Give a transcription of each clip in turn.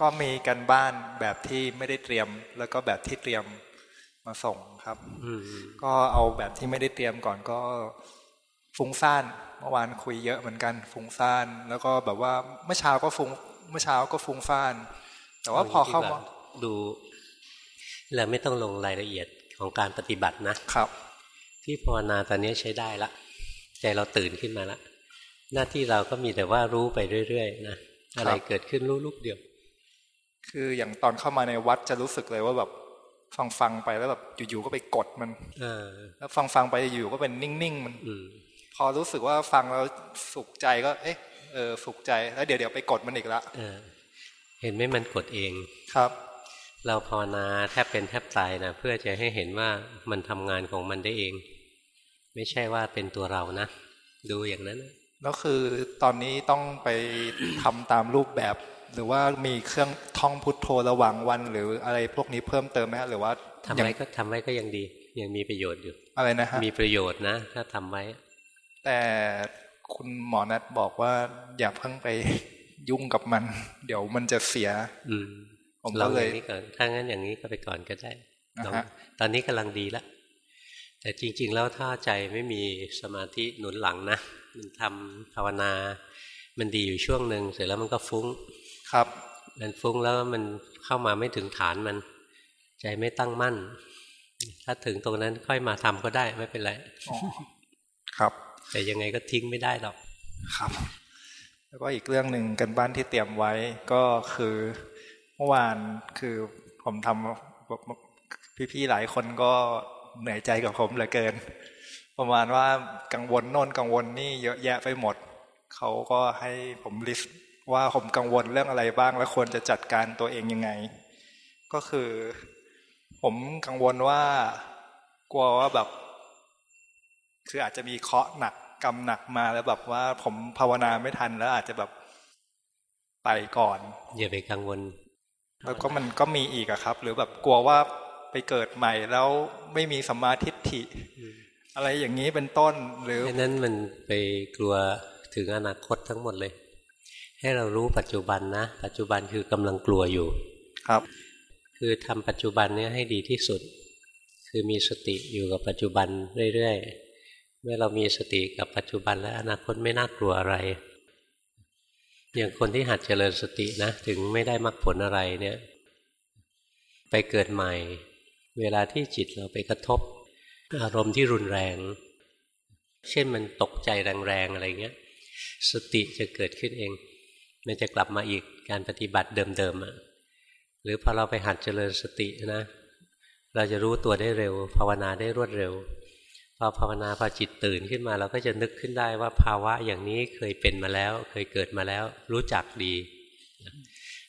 ก็มีกันบ้านแบบที่ไม่ได้เตรียม แล้วก็แบบที่เตรียมมาส่งครับก็เอาแบบที่ไม่ได้เตรียมก่อนก็ฟุ้งซ่านเมื่อวานคุยเยอะเหมือนกันฟุ้งซ่าน แล้วก็แบบว่าเมื่อเช้าก็ฟุ้งเมื่อเช้าก็ฟุ้งซ่าน แต่ว่าพอเข้ามาดูเราไม่ต้องลงรายละเอียดของการปฏิบัตินะครับ ที่ภาวนาตอนนี้ใช้ได้ละใจเราตื่นขึ้นมาละหน้าที่เราก็มีแต่ว่ารู้ไปเรื่อยๆนะอะไรเกิดขึ้นรู้ลูกเดียว คืออย่างตอนเข้ามาในวัดจะรู้สึกเลยว่าแบบฟังฟังไปแล้วแบบอยู่ๆก็ไปกดมันแล้วฟังฟังไปอยู่ก็เป็นนิ่งๆมันพอรู้สึกว่าฟังแล้วสุขใจก็ เอ๊ะเออสุขใจแล้วเดี๋ยวเดี๋ยวไปกดมันอีกละเห็นไหมมันกดเองครับ เราภาวนาแทบเป็นแทบตายนะเพื่อจะให้เห็นว่ามันทำงานของมันได้เอง ไม่ใช่ว่าเป็นตัวเรานะดูอย่างนั้นแล้วคือตอนนี้ต้องไปทำตามรูปแบบ หรือว่ามีเครื่องท่องพุทโธระหว่างวัน หรืออะไรพวกนี้เพิ่มเติมไหมหรือว่าทำไว้ก็ทำไว้ก็ยังดี ยังมีประโยชน์อยู่อะไรนะฮะมีประโยชน์นะ ถ้าทำไว้ แต่คุณหมอนัทบอกว่า อย่าเพิ่งไปยุ่งกับมัน เดี๋ยวมันจะเสีย อืมผมก็เลยนี่ก่อนถ้างั้นอย่างนี้ก็ไปก่อนก็ได้ตอนนี้กำลังดีแล้วแต่จริง ๆ แล้วถ้าใจไม่มีสมาธิหนุนหลังนะมันทำภาวนา มันดีอยู่ช่วงหนึ่งเสร็จแล้วมันก็ฟุ้ง ครับ มันฟุ้งแล้วมันเข้ามาไม่ถึงฐานมัน ใจไม่ตั้งมั่น ถ้าถึงตรงนั้นค่อยมาทำก็ได้ไม่เป็นไรครับ แต่ยังไงก็ทิ้งไม่ได้หรอกครับ แล้วก็อีกเรื่องหนึ่งกันบ้านที่เตรียมไว้ก็คือเมื่อวานคือผมทำพี่ๆหลายคนก็เหนื่อยใจกับผมเหลือเกิน ประมาณว่ากังวลโน่นกังวลนี่เยอะแยะไปหมด เขาก็ให้ผมลิสต์ ว่าผมกังวลเรื่องอะไรบ้าง และควรจะจัดการตัวเองยังไง ก็คือ ผมกังวลว่ากลัวว่าแบบ คืออาจจะมีเคาะหนักกำหนักมาแล้วแบบว่าผมภาวนาไม่ทันแล้วอาจจะแบบไปก่อนอย่าไปกังวล แล้วก็มันก็มีอีกอะครับ หรือแบบกลัวว่าไปเกิดใหม่แล้วไม่มีสัมมาทิฏฐิ อะไรอย่างนี้เป็นต้นหรือนั้นมันไปกลัวถึงอนาคตทั้งหมดเลย ให้เรารู้ปัจจุบันนะ ปัจจุบันคือกำลังกลัวอยู่ ครับ คือทำปัจจุบันนี้ให้ดีที่สุด คือมีสติอยู่กับปัจจุบันเรื่อยๆ เมื่อเรามีสติกับปัจจุบันและอนาคตไม่น่ากลัวอะไร อย่างคนที่หัดเจริญสตินะ ถึงไม่ได้มรรคผลอะไรเนี่ย ไปเกิดใหม่ เวลาที่จิตเราไปกระทบ อารมณ์ที่รุนแรง เช่นมันตกใจแรงๆอะไรเงี้ย สติจะเกิดขึ้นเอง มันจะกลับมาอีกการปฏิบัติเดิมๆอะหรือพอเราไปหัดเจริญสตินะเราจะรู้ตัวได้เร็ว ภาวนาได้รวดเร็วพอภาวนาพอจิตตื่นขึ้นมา เราก็จะนึกขึ้นได้ว่าภาวะอย่างนี้เคยเป็นมาแล้ว เคยเกิดมาแล้ว รู้จักดี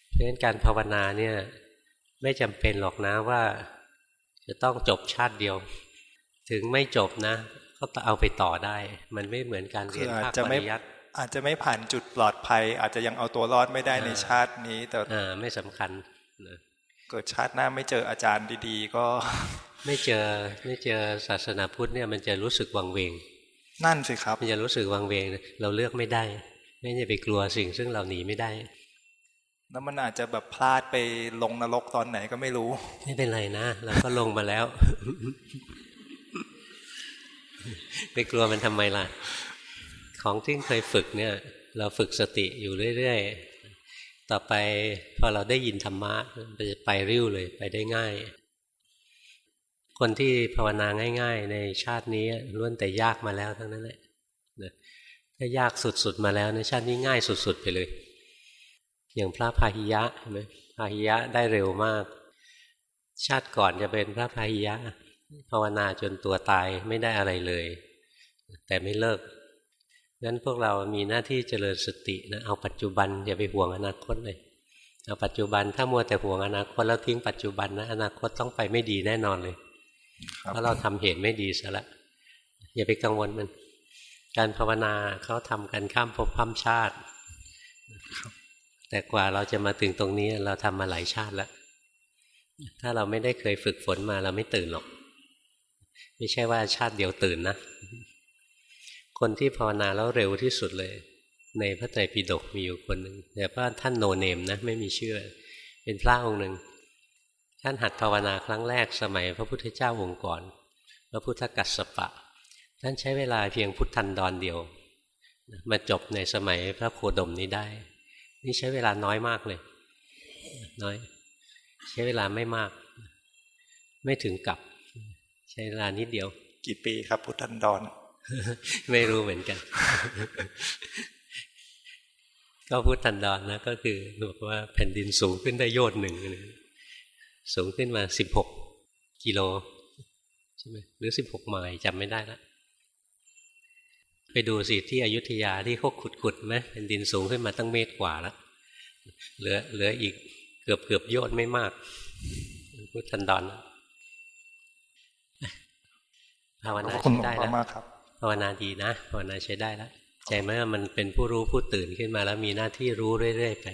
เพราะฉะนั้นการภาวนาเนี่ยไม่จำเป็นหรอกนะว่า จะต้องจบชาติเดียว ถึงไม่จบนะ ก็เอาไปต่อได้ มันไม่เหมือนการเรียนภาคปริยัติ อาจจะไม่ผ่านจุดปลอดภัย อาจจะยังเอาตัวรอดไม่ได้ในชาตินี้ แต่ไม่สำคัญเกิดชาติหน้าไม่เจออาจารย์ดี ๆ ก็ไม่เจอไม่เจอศาสนาพุทธเนี่ยมันจะรู้สึกวังเวง นั่นสิครับมันจะรู้สึกวังเวง เราเลือกไม่ได้ ไม่จะไปกลัวสิ่งซึ่งเราหนีไม่ได้แล้วมันอาจจะแบบพลาดไปลงนรกตอนไหนก็ไม่รู้ ไม่เป็นไรนะเราก็ลงมาแล้ว ไปกลัวมันทำไมล่ะ ของที่เคยฝึกเนี่ย เราฝึกสติอยู่เรื่อยๆ ต่อไปพอเราได้ยินธรรมะมันจะไปริ้วเลยไปได้ง่าย คนที่ภาวนาง่าย ๆ ในชาตินี้ล้วนแต่ยากมาแล้วทั้งนั้นแหละถ้ายากสุดๆมาแล้วในชาตินี้ง่ายสุดๆไปเลย อย่างพระพาหิยะเห็นไหมพาหิยะได้เร็วมาก ชาติก่อนจะเป็นพระพาหิยะ ภาวนาจนตัวตายไม่ได้อะไรเลย แต่ไม่เลิก งั้นพวกเรามีหน้าที่เจริญสตินะเอาปัจจุบันอย่าไปห่วงอนาคตเลยเอาปัจจุบันถ้ามัวแต่ห่วงอนาคตแล้วทิ้งปัจจุบันนะอนาคตต้องไปไม่ดีแน่นอนเลยเพราะเราทำเหตุไม่ดีซะละอย่าไปกังวลมัน การภาวนาเขาทำกันข้ามภพข้ามชาติ แต่กว่าเราจะมาถึงตรงนี้เราทำมาหลายชาติแล้วถ้าเราไม่ได้เคยฝึกฝนมาเราไม่ตื่นหรอก ไม่ใช่ว่าชาติเดียวตื่นนะ คนที่ภาวนาแล้วเร็วที่สุดเลย ในพระไตรปิฎกมีอยู่คนหนึ่งแต่ว่าท่านโนเนมนะไม่มีเชื่อ เป็นพระองค์หนึ่งท่านหัดภาวนาครั้งแรกสมัยพระพุทธเจ้าวงก่อน พระพุทธกัสสปะ ท่านใช้เวลาเพียงพุทธันดรเดียว มาจบในสมัยพระโคดมนี้ได้ นี่ใช้เวลาน้อยมากเลย น้อย ใช้เวลาไม่มาก ไม่ถึงกับ ใช้เวลานิดเดียว กี่ปีครับพุทธันดร ไม่รู้เหมือนกัน ก็พุทธันดรนะก็คือบอกว่าแผ่นดินสูงขึ้นได้โยชน์หนึ่งสูงขึ้นมาสิบหกกิโลใช่ไหมหรือสิบหกไมล์จำไม่ได้ละไปดูสิที่อยุธยาที่เขาขุดขุดไหมแผ่นดินสูงขึ้นมาตั้งเมตรกว่าแล้วเหลือเหลืออีกเกือบเกือบโยชน์ไม่มากพุทธันดรภาวนาใช้ได้แล้ว ภาวนาดีนะภาวนาใช้ได้แล้วใจไหมว่ามันเป็นผู้รู้ผู้ตื่นขึ้นมาแล้วมีหน้าที่รู้เรื่อยๆไป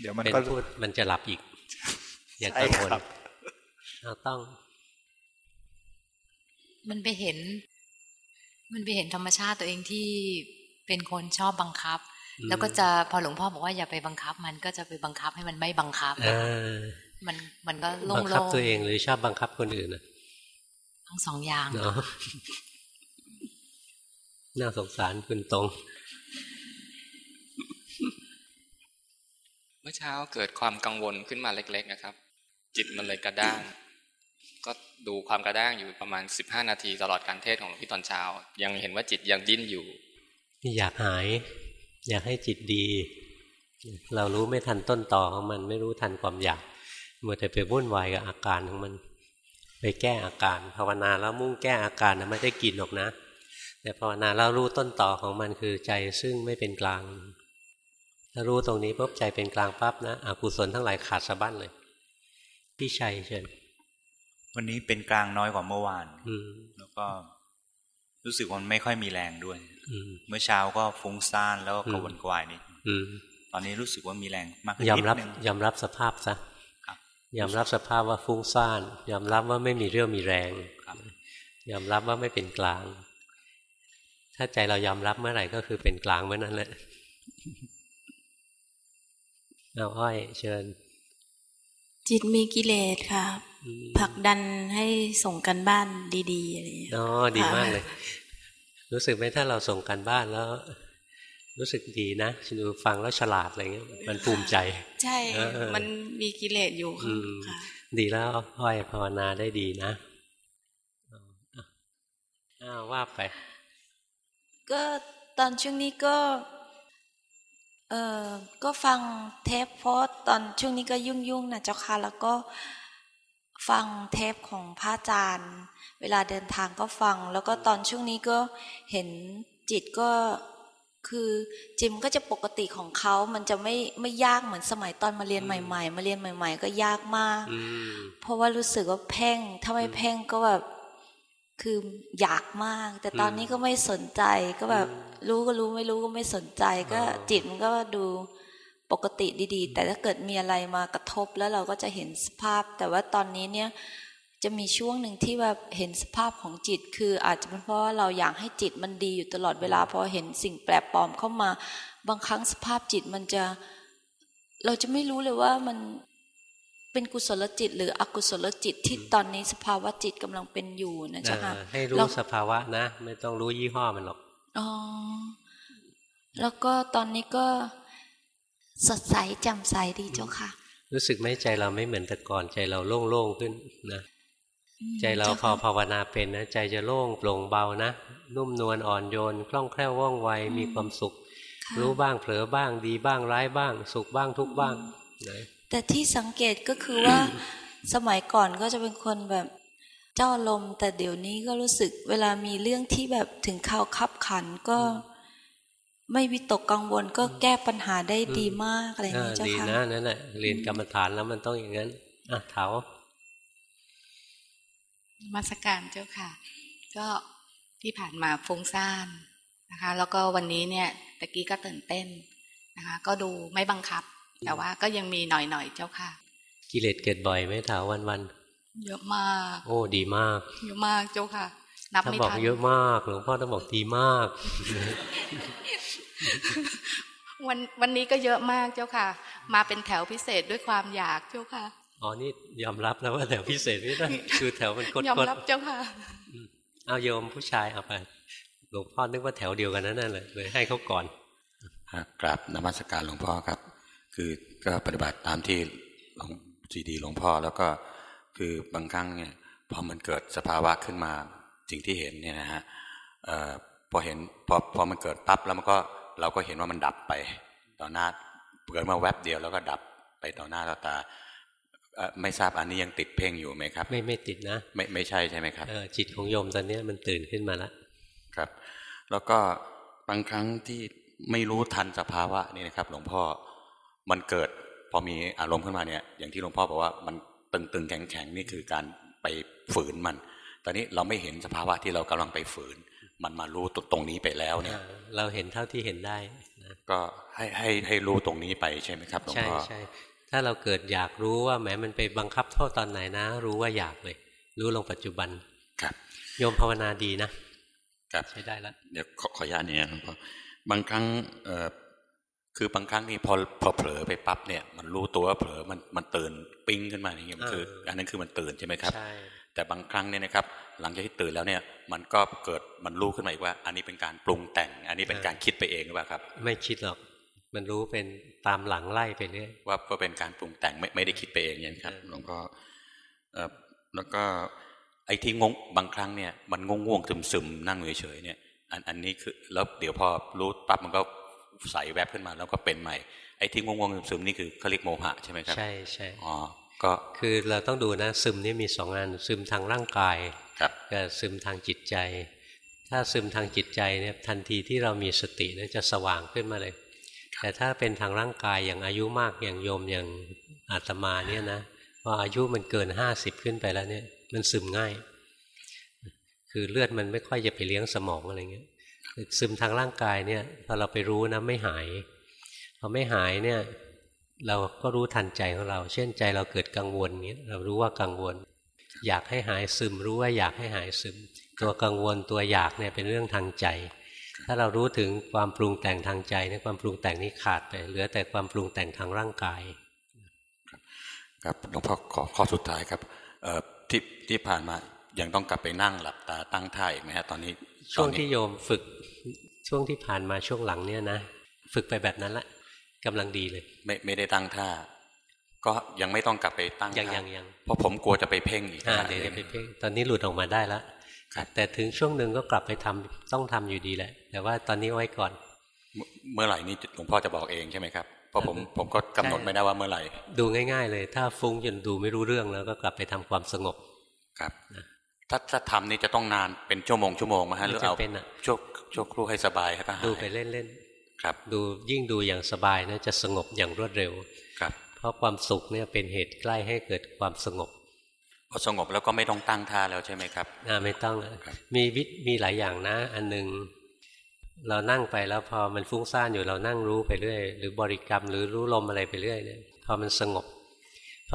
เดี๋ยวมันก็พูดมันจะหลับอีก อย่ากังวลเราต้อง มันไปเห็น มันไปเห็นธรรมชาติตัวเองที่เป็นคนชอบบังคับ แล้วก็จะพอหลวงพ่อบอกว่าอย่าไปบังคับ มันก็จะไปบังคับให้มันไม่บังคับมันมันก็โล่งๆบังคับตัวเองหรือชอบบังคับคนอื่นนะทั้งสองอย่างเนาะ น่าสงสารคุณตรง เมื่อเช้าเกิดความกังวลขึ้นมาเล็ก ๆ นะครับ จิตมันเลยกระด้าง ก็ดูความกระด้างอยู่ประมาณสิบห้านาทีตลอดการเทศของพี่ตอนเช้า ยังเห็นว่าจิตยังดิ้นอยู่ อยากหาย อยากให้จิตดี เรารู้ไม่ทันต้นต่อของมันไม่รู้ทันความอยากเมื่อแต่ไปวุ่นวายกับอาการของมัน ไปแก้อาการ ภาวนาแล้วมุ่งแก้อาการนะไม่ได้กินหรอกนะ แต่ภาวนาแล้วรู้ต้นต่อของมันคือใจซึ่งไม่เป็นกลางถ้ารู้ตรงนี้ปุ๊บใจเป็นกลางปั๊บนะอกุศลทั้งหลายขาดสะบั้นเลย พี่ชัยเชิญวันนี้เป็นกลางน้อยกว่าเมื่อวาน อืแล้วก็รู้สึกว่าไม่ค่อยมีแรงด้วยเมื่อเช้าก็ฟุ้งซ่านแล้วก็กระวนกวายนิดตอนนี้รู้สึกว่ามีแรงมากขึ้นยอมรับ ยอมรับสภาพซะยอมรับสภาพว่าฟุ้งซ่าน ยอมรับว่าไม่มีเรื่องมีแรงยอมรับว่าไม่เป็นกลาง ถ้าใจเรายอมรับเมื่อไหร่ก็คือเป็นกลางเมื่อนั้นแหละเอาอ้อยเชิญ จิตมีกิเลสค่ะผลักดันให้ส่งกันบ้านดีๆอะไรอย่างเงี้ยอ๋อดีมากเลย รู้สึกไหมถ้าเราส่งกันบ้านแล้ว รู้สึกดีนะดูฟังแล้วฉลาดอะไรเงี้ยมันภูมิใจ ใช่ มันมีกิเลสอยู่ค่ะดีแล้วอ้อยภาวนาได้ดีนะอ้าวว่าไป ก็ตอนช่วงนี้ก็เออก็ฟังเทปเพราะตอนช่วงนี้ก็ยุ่งยุ่งนะเจ้าค่ะแล้วก็ฟังเทปของพระอาจารย์ เวลาเดินทางก็ฟัง แล้วก็ตอนช่วงนี้ก็เห็นจิตก็คือจิมก็จะปกติของเขามันจะไม่ไม่ยากเหมือนสมัยตอนมาเรียนใหม่ ๆ มาเรียนใหม่ ๆ ก็ยากมาก เพราะว่ารู้สึกว่าเพ่งถ้าไม่เพ่งก็แบบ คืออยากมาก แต่ตอนนี้ก็ไม่สนใจก็แบบรู้ก็รู้ไม่รู้ก็ไม่สนใจ ก็จิตมันก็ดูปกติดี ๆ แต่ถ้าเกิดมีอะไรมากระทบแล้วเราก็จะเห็นสภาพ แต่ว่าตอนนี้เนี่ยจะมีช่วงหนึ่งที่แบบเห็นสภาพของจิต คืออาจจะเป็นเพราะว่าเราอยากให้จิตมันดีอยู่ตลอดเวลาพอเห็นสิ่งแปลกปลอมเข้ามา บางครั้งสภาพจิตมันจะ เราจะไม่รู้เลยว่ามัน เป็นกุศลจิต หรืออกุศลจิตที่ตอนนี้สภาวะจิตกำลังเป็นอยู่นะจ๊ะค่ะให้รู้สภาวะนะ ไม่ต้องรู้ยี่ห้อมันหรอกอ๋อแล้วก็ตอนนี้ก็สดใสแจ่มใสดีเจ้าค่ะ รู้สึกไหมใจเราไม่เหมือนแต่ก่อนใจเราโล่งๆขึ้นนะใจเราพอภาวนาเป็นนะใจจะโล่งโปร่งเบานะนุ่มนวลอ่อนโยนคล่องแคล่วว่องไวมีความสุข รู้บ้างเผลอบ้างดีบ้างร้ายบ้าง สุขบ้างทุกบ้างนะ แต่ที่สังเกตก็คือว่าสมัยก่อนก็จะเป็นคนแบบเจ้าลม แต่เดี๋ยวนี้ก็รู้สึกเวลามีเรื่องที่แบบถึงข่าวคับขันก็ไม่วิตกกังวลก็แก้ปัญหาได้ดีมากอะไรอย่างนี้เจ้าค่ะดีนะนั่นแหละเรียนกรรมฐานแล้วมันต้องอย่างนั้นอะเถามาสการเจ้าค่ะ ก็ที่ผ่านมาฟุ้งซ่านนะคะ แล้วก็วันนี้เนี่ยตะกี้ก็ตื่นเต้นนะคะ ก็ดูไม่บังคับ แต่ว่าก็ยังมีหน่อยๆเจ้าค่ะ กิเลสเกิดบ่อยไหมถาวันวันเยอะมาก โอ้ดีมากเยอะมากเจ้าค่ะ นับไม่ทันถ้าบอกเยอะมากหลวงพ่อต้องบอกดีมาก วันวันนี้ก็เยอะมากเจ้าค่ะ มาเป็นแถวพิเศษด้วยความอยากเจ้าค่ะอ๋อนี่ยอมรับแล้วว่าแถวพิเศษนี่นะคือแถวมันกดยอมรับเจ้าค่ะเอาโยมผู้ชายเอาไปหลวงพ่อนึกว่าแถวเดียวกันนั่นเลยเลยให้เขาก่อนกราบนมัสการหลวงพ่อครับ คือก็ปฏิบัติตามที่หลวงจีดีหลวงพ่อ แล้วก็คือบางครั้งเนี่ยพอมันเกิดสภาวะขึ้นมาสิ่งที่เห็นเนี่ยนะฮะพอเห็นพอพอมันเกิดปั๊บแล้วมันก็เราก็เห็นว่ามันดับไปต่อหน้าเกิดมาแวบเดียวแล้วก็ดับไปต่อหน้าต่อตาไม่ทราบอันนี้ยังติดเพ่งอยู่ไหมครับ ไม่ไม่ติดนะ ไม่ไม่ใช่ใช่ไหมครับจิตของโยมตอนนี้มันตื่นขึ้นมาแล้วครับ แล้วก็บางครั้งที่ไม่รู้ทันสภาวะนี่นะครับ หลวงพ่อ มันเกิดพอมีอารมณ์ขึ้นมาเนี่ย อย่างที่หลวงพ่อบอกว่ามันตึงๆแข็งๆนี่คือการไปฝืนมัน ตอนนี้เราไม่เห็นสภาวะที่เรากำลังไปฝืน มันมารู้ตรงนี้ไปแล้วเนี่ย เราเห็นเท่าที่เห็นได้นะก็ให้ให้ให้รู้ตรงนี้ไปใช่ไหมครับหลวงพ่อใช่ใช่ถ้าเราเกิดอยากรู้ว่าแหมมันไปบังคับโทษตอนไหนนะ รู้ว่าอยากเลย รู้ลงปัจจุบันครับโยมภาวนาดีนะครับใช้ได้แล้วเดี๋ยวขอขออนุญาตนี่หลวงพ่อบางครั้งเอ่อ คือบางครั้งนี่พอพอเผลอไปปั๊บเนี่ย มันรู้ตัวว่าเผลอมันมันตื่นปิ้งขึ้นมาอย่างเงี้ยมันคืออันนั้นคือมันตื่นใช่ไหมครับใช่แต่บางครั้งเนี่ยนะครับ หลังจากที่ตื่นแล้วเนี่ย มันก็เกิดมันรู้ขึ้นมาอีกว่า อันนี้เป็นการปรุงแต่ง อันนี้เป็นการคิดไปเองหรือเปล่าครับ ไม่คิดหรอก มันรู้เป็นตามหลังไล่ไปเรื่อยว่าก็เป็นการปรุงแต่งไม่ไม่ได้คิดไปเองอย่างนี้ครับหลวงพ่อแล้วก็ไอ้ที่งงบางครั้งเนี่ยมันงงงซึมซึมนั่งเฉยๆเนี่ย อันอันนี้คือแล้วเดี๋ยวพอรู้ปั๊บมันก็ ใส่แวบขึ้นมาแล้วก็เป็นใหม่ไอ้ที่งงงซึมๆนี่คือเขาเรียกโมหะใช่ไหมครับใช่ใช่อ๋อก็คือเราต้องดูนะซึมนี่มีสองงานซึมทางร่างกายกับซึมทางจิตใจ ถ้าซึมทางจิตใจเนี่ยทันทีที่เรามีสติเนี่ยจะสว่างขึ้นมาเลย แต่ถ้าเป็นทางร่างกายอย่างอายุมากอย่างโยมอย่างอาตมาเนี่ยนะพออายุมันเกินห้าสิบขึ้นไปแล้วเนี่ย มันซึมง่าย คือเลือดมันไม่ค่อยจะไปเลี้ยงสมองอะไรเงี้ย ซึมทางร่างกายเนี่ยพอเราไปรู้นะไม่หายพอไม่หายเนี่ยเราก็รู้ทันใจของเรา เช่นใจเราเกิดกังวลเนี้ยเรารู้ว่ากังวล อยากให้หายซึมรู้ว่าอยากให้หายซึม ตัวกังวลตัวอยากเนี่ยเป็นเรื่องทางใจ ถ้าเรารู้ถึงความปรุงแต่งทางใจเนี่ยความปรุงแต่งนี้ขาดไปเหลือแต่ความปรุงแต่งทางร่างกาย ครับหลวงพ่อขอข้อสุดท้ายครับที่ที่ผ่านมายังต้องกลับไปนั่งหลับตาตั้งท่าอีกไหมฮะตอนนี้ช่วงที่โยมฝึก ช่วงที่ผ่านมาช่วงหลังเนี่ยนะฝึกไปแบบนั้นละกำลังดีเลย ไม่ไม่ได้ตั้งท่า ก็ยังไม่ต้องกลับไปตั้งยังยังยังเพราะผมกลัวจะไปเพ่งอีกเดี๋ยวจะไปเพ่งตอนนี้หลุดออกมาได้แล้วแต่ถึงช่วงหนึ่งก็กลับไปทำต้องทำอยู่ดีแหละ แต่ว่าตอนนี้ไว้ก่อน เมื่อไหร่นี้หลวงพ่อจะบอกเองใช่ไหมครับเพราะผมผมก็กำหนดไม่ได้ว่าเมื่อไหร่ ดูง่าย ๆ เลย ถ้าฟุ้งจนดูไม่รู้เรื่องแล้วก็กลับไปทำความสงบครับ ถ้าถ้าทำนี่จะต้องนานเป็นชั่วโมงชั่วโมงมาฮะหรือเอาช่วงช่วงครูให้สบายครับดูไปเล่นๆครับ ดูยิ่งดูอย่างสบายนะจะสงบอย่างรวดเร็วครับ เพราะความสุขเนี่ยเป็นเหตุใกล้ให้เกิดความสงบพอสงบแล้วก็ไม่ต้องตั้งท่าแล้วใช่ไหมครับอ่าไม่ต้องมีวิมีหลายอย่างนะ อันหนึ่งเรานั่งไปแล้วพอมันฟุ้งซ่านอยู่เรานั่งรู้ไปเรื่อยหรือบริกรรมหรือรู้ลมอะไรไปเรื่อยเนี่ยพอมันสงบ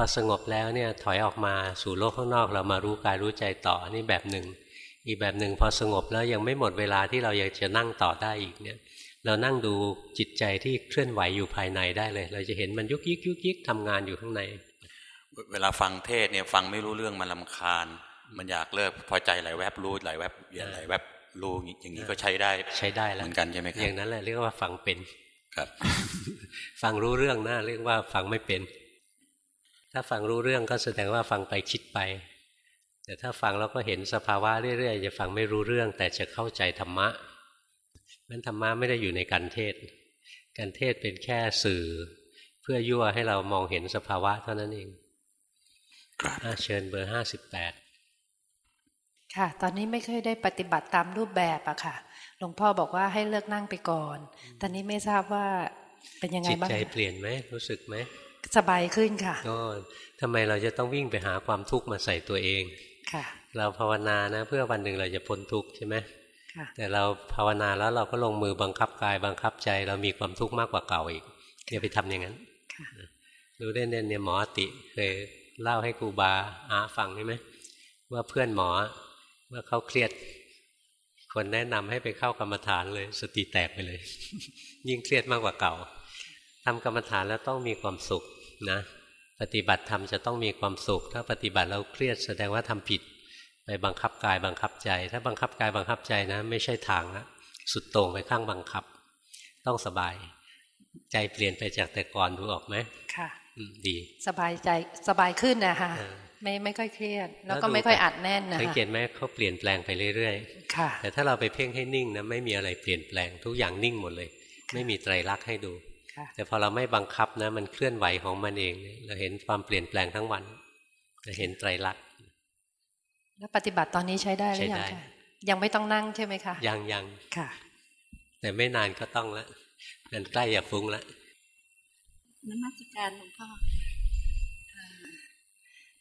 พอสงบแล้วเนี่ยถอยออกมาสู่โลกข้างนอก เรามารู้กายรู้ใจต่อนี่แบบหนึ่ง อีกแบบหนึ่งพอสงบแล้วยังไม่หมดเวลาที่เรายังจะนั่งต่อได้อีกเนี่ยเรานั่งดูจิตใจที่เคลื่อนไหวอยู่ภายในได้เลย เราจะเห็นมันยุกยิกยุกยิกทำงานอยู่ข้างใน เวลาฟังเทศเนี่ยฟังไม่รู้เรื่องมันลาคาญ มันอยากเลิกพอใจไหลแวบรู้ไหลแวบเวียนไหลแวบรู้อย่างนี้ก็ใช้ได้ใช้ได้แล้วเหมือนกันใช่ไหมครับอย่างนั้นแหละเรียกว่าฟังเป็นครับ ฟังรู้เรื่องนะเรียกว่าฟังไม่เป็น ถ้าฟังรู้เรื่องก็แสดงว่าฟังไปคิดไป แต่ถ้าฟังแล้วก็เห็นสภาวะเรื่อยๆจะฟังไม่รู้เรื่อง แต่จะเข้าใจธรรมะนั้นธรรมะไม่ได้อยู่ในการเทศ การเทศเป็นแค่สื่อ เพื่อยั่วให้เรามองเห็นสภาวะเท่านั้นเองเชิญเบอร์ห้าสิบแปดค่ะ ตอนนี้ไม่เคยได้ปฏิบัติตามรูปแบบอะค่ะ หลวงพ่อบอกว่าให้เลิกนั่งไปก่อน ตอนนี้ไม่ทราบว่าเป็นยังไงบ้างจิตใจเปลี่ยนไหมรู้สึกไหม สบายขึ้นค่ะก็ทำไมเราจะต้องวิ่งไปหาความทุกข์มาใส่ตัวเอง ค่ะ เราภาวนานะ เพื่อวันหนึ่งเราจะพ้นทุกข์ใช่ไหมแต่เราภาวนาแล้วเราก็ลงมือบังคับกายบังคับใจ เรามีความทุกข์มากกว่าเก่าอีกอย่าไปทำอย่างนั้นรู้เล่นๆเนี่ยหมอติเคยเล่าให้ครูบาอาฟังใช่ไหมว่าเพื่อนหมอเมื่อเขาเครียด คนแนะนำให้ไปเข้ากรรมฐานเลย สติแตกไปเลย ยิ่งเครียดมากกว่าเก่าทำกรรมฐานแล้วต้องมีความสุข นะปฏิบัติธรรมจะต้องมีความสุข ถ้าปฏิบัติแล้วเครียดแสดงว่าทำผิด ไปบังคับกายบังคับใจ ถ้าบังคับกายบังคับใจนะ ไม่ใช่ทางนะสุดโต่งไปข้างบังคับ ต้องสบาย ใจเปลี่ยนไปจากแต่ก่อนดูออกไหมค่ะดี สบายใจสบายขึ้นนะคะไม่ไม่ค่อยเครียด แล้วก็ไม่ค่อยอัดแน่นนะคะสังเกตไหมเขาเปลี่ยนแปลงไปเรื่อยๆค่ะ แต่ถ้าเราไปเพ่งให้นิ่งนะไม่มีอะไรเปลี่ยนแปลงทุกอย่างนิ่งหมดเลย ไม่มีไตรลักษณ์ให้ดู แต่พอเราไม่บังคับนะมันเคลื่อนไหวของมันเอง เราเห็นความเปลี่ยนแปลงทั้งวันเราเห็นไตรลักษณ์แล้วปฏิบัติตอนนี้ใช้ได้หรือยังคะยังไม่ต้องนั่งใช่ไหมคะยังยังค่ะ แต่ไม่นานก็ต้องละมันใกล้อย่าฟุ้งละนมัสการหลวงพ่อ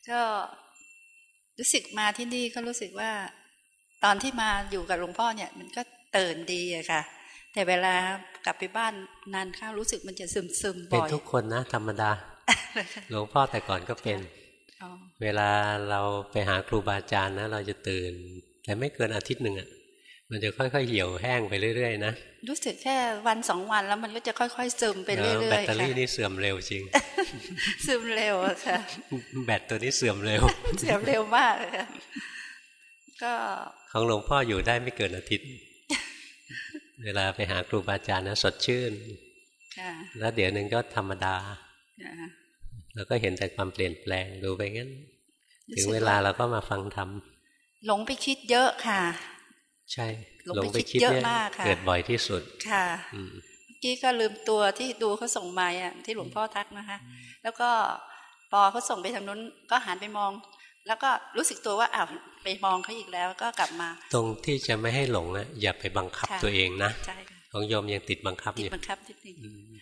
ก็รู้สึกมาที่นี่ก็รู้สึกว่า ตอนที่มาอยู่กับหลวงพ่อเนี่ย มันก็ตื่นดีอะค่ะ แต่เวลากลับไปบ้านนานข้าวรู้สึกมันจะซึมซึมบ่อยเป็นทุกคนนะธรรมดาหลวงพ่อแต่ก่อนก็เป็นเวลาเราไปหาครูบาอาจารย์นะ เราจะตื่น แต่ไม่เกินอาทิตย์หนึ่งอะมันจะค่อยๆเหี่ยวแห้งไปเรื่อยๆนะรู้สึกแค่วันสองวันแล้วมันก็จะค่อยๆซึมไปเรื่อยๆแบตเตอรี่นี่เสื่อมเร็วจริงซึมเร็วค่ะ แบตตัวนี้เสื่อมเร็ว เสื่อมเร็วมากค่ะก็ของหลวงพ่ออยู่ได้ไม่เกินอาทิตย์ เวลาไปหาครูบาอาจารย์นะสดชื่นแล้วเดี๋ยวหนึ่งก็ธรรมดาแล้วก็เห็นแต่ความเปลี่ยนแปลงดูไปงั้น ถึงเวลาเราก็มาฟังธรรมหลงไปคิดเยอะค่ะ ใช่ หลงไปคิดเยอะมากค่ะเกิดบ่อยที่สุดค่ะกี้ก็ลืมตัวที่ดูเขาส่งมาอะที่หลวงพ่อทักนะคะ แล้วก็พอเขาส่งไปทางนู้นก็หันไปมอง แล้วก็รู้สึกตัวว่าอ้าว ไปมองเขาอีกแล้วก็กลับมา ตรงที่จะไม่ให้หลงนะอย่าไปบังคับตัวเองนะของโยมยังติดบังคับอยู่ติดบังคับนิดนึง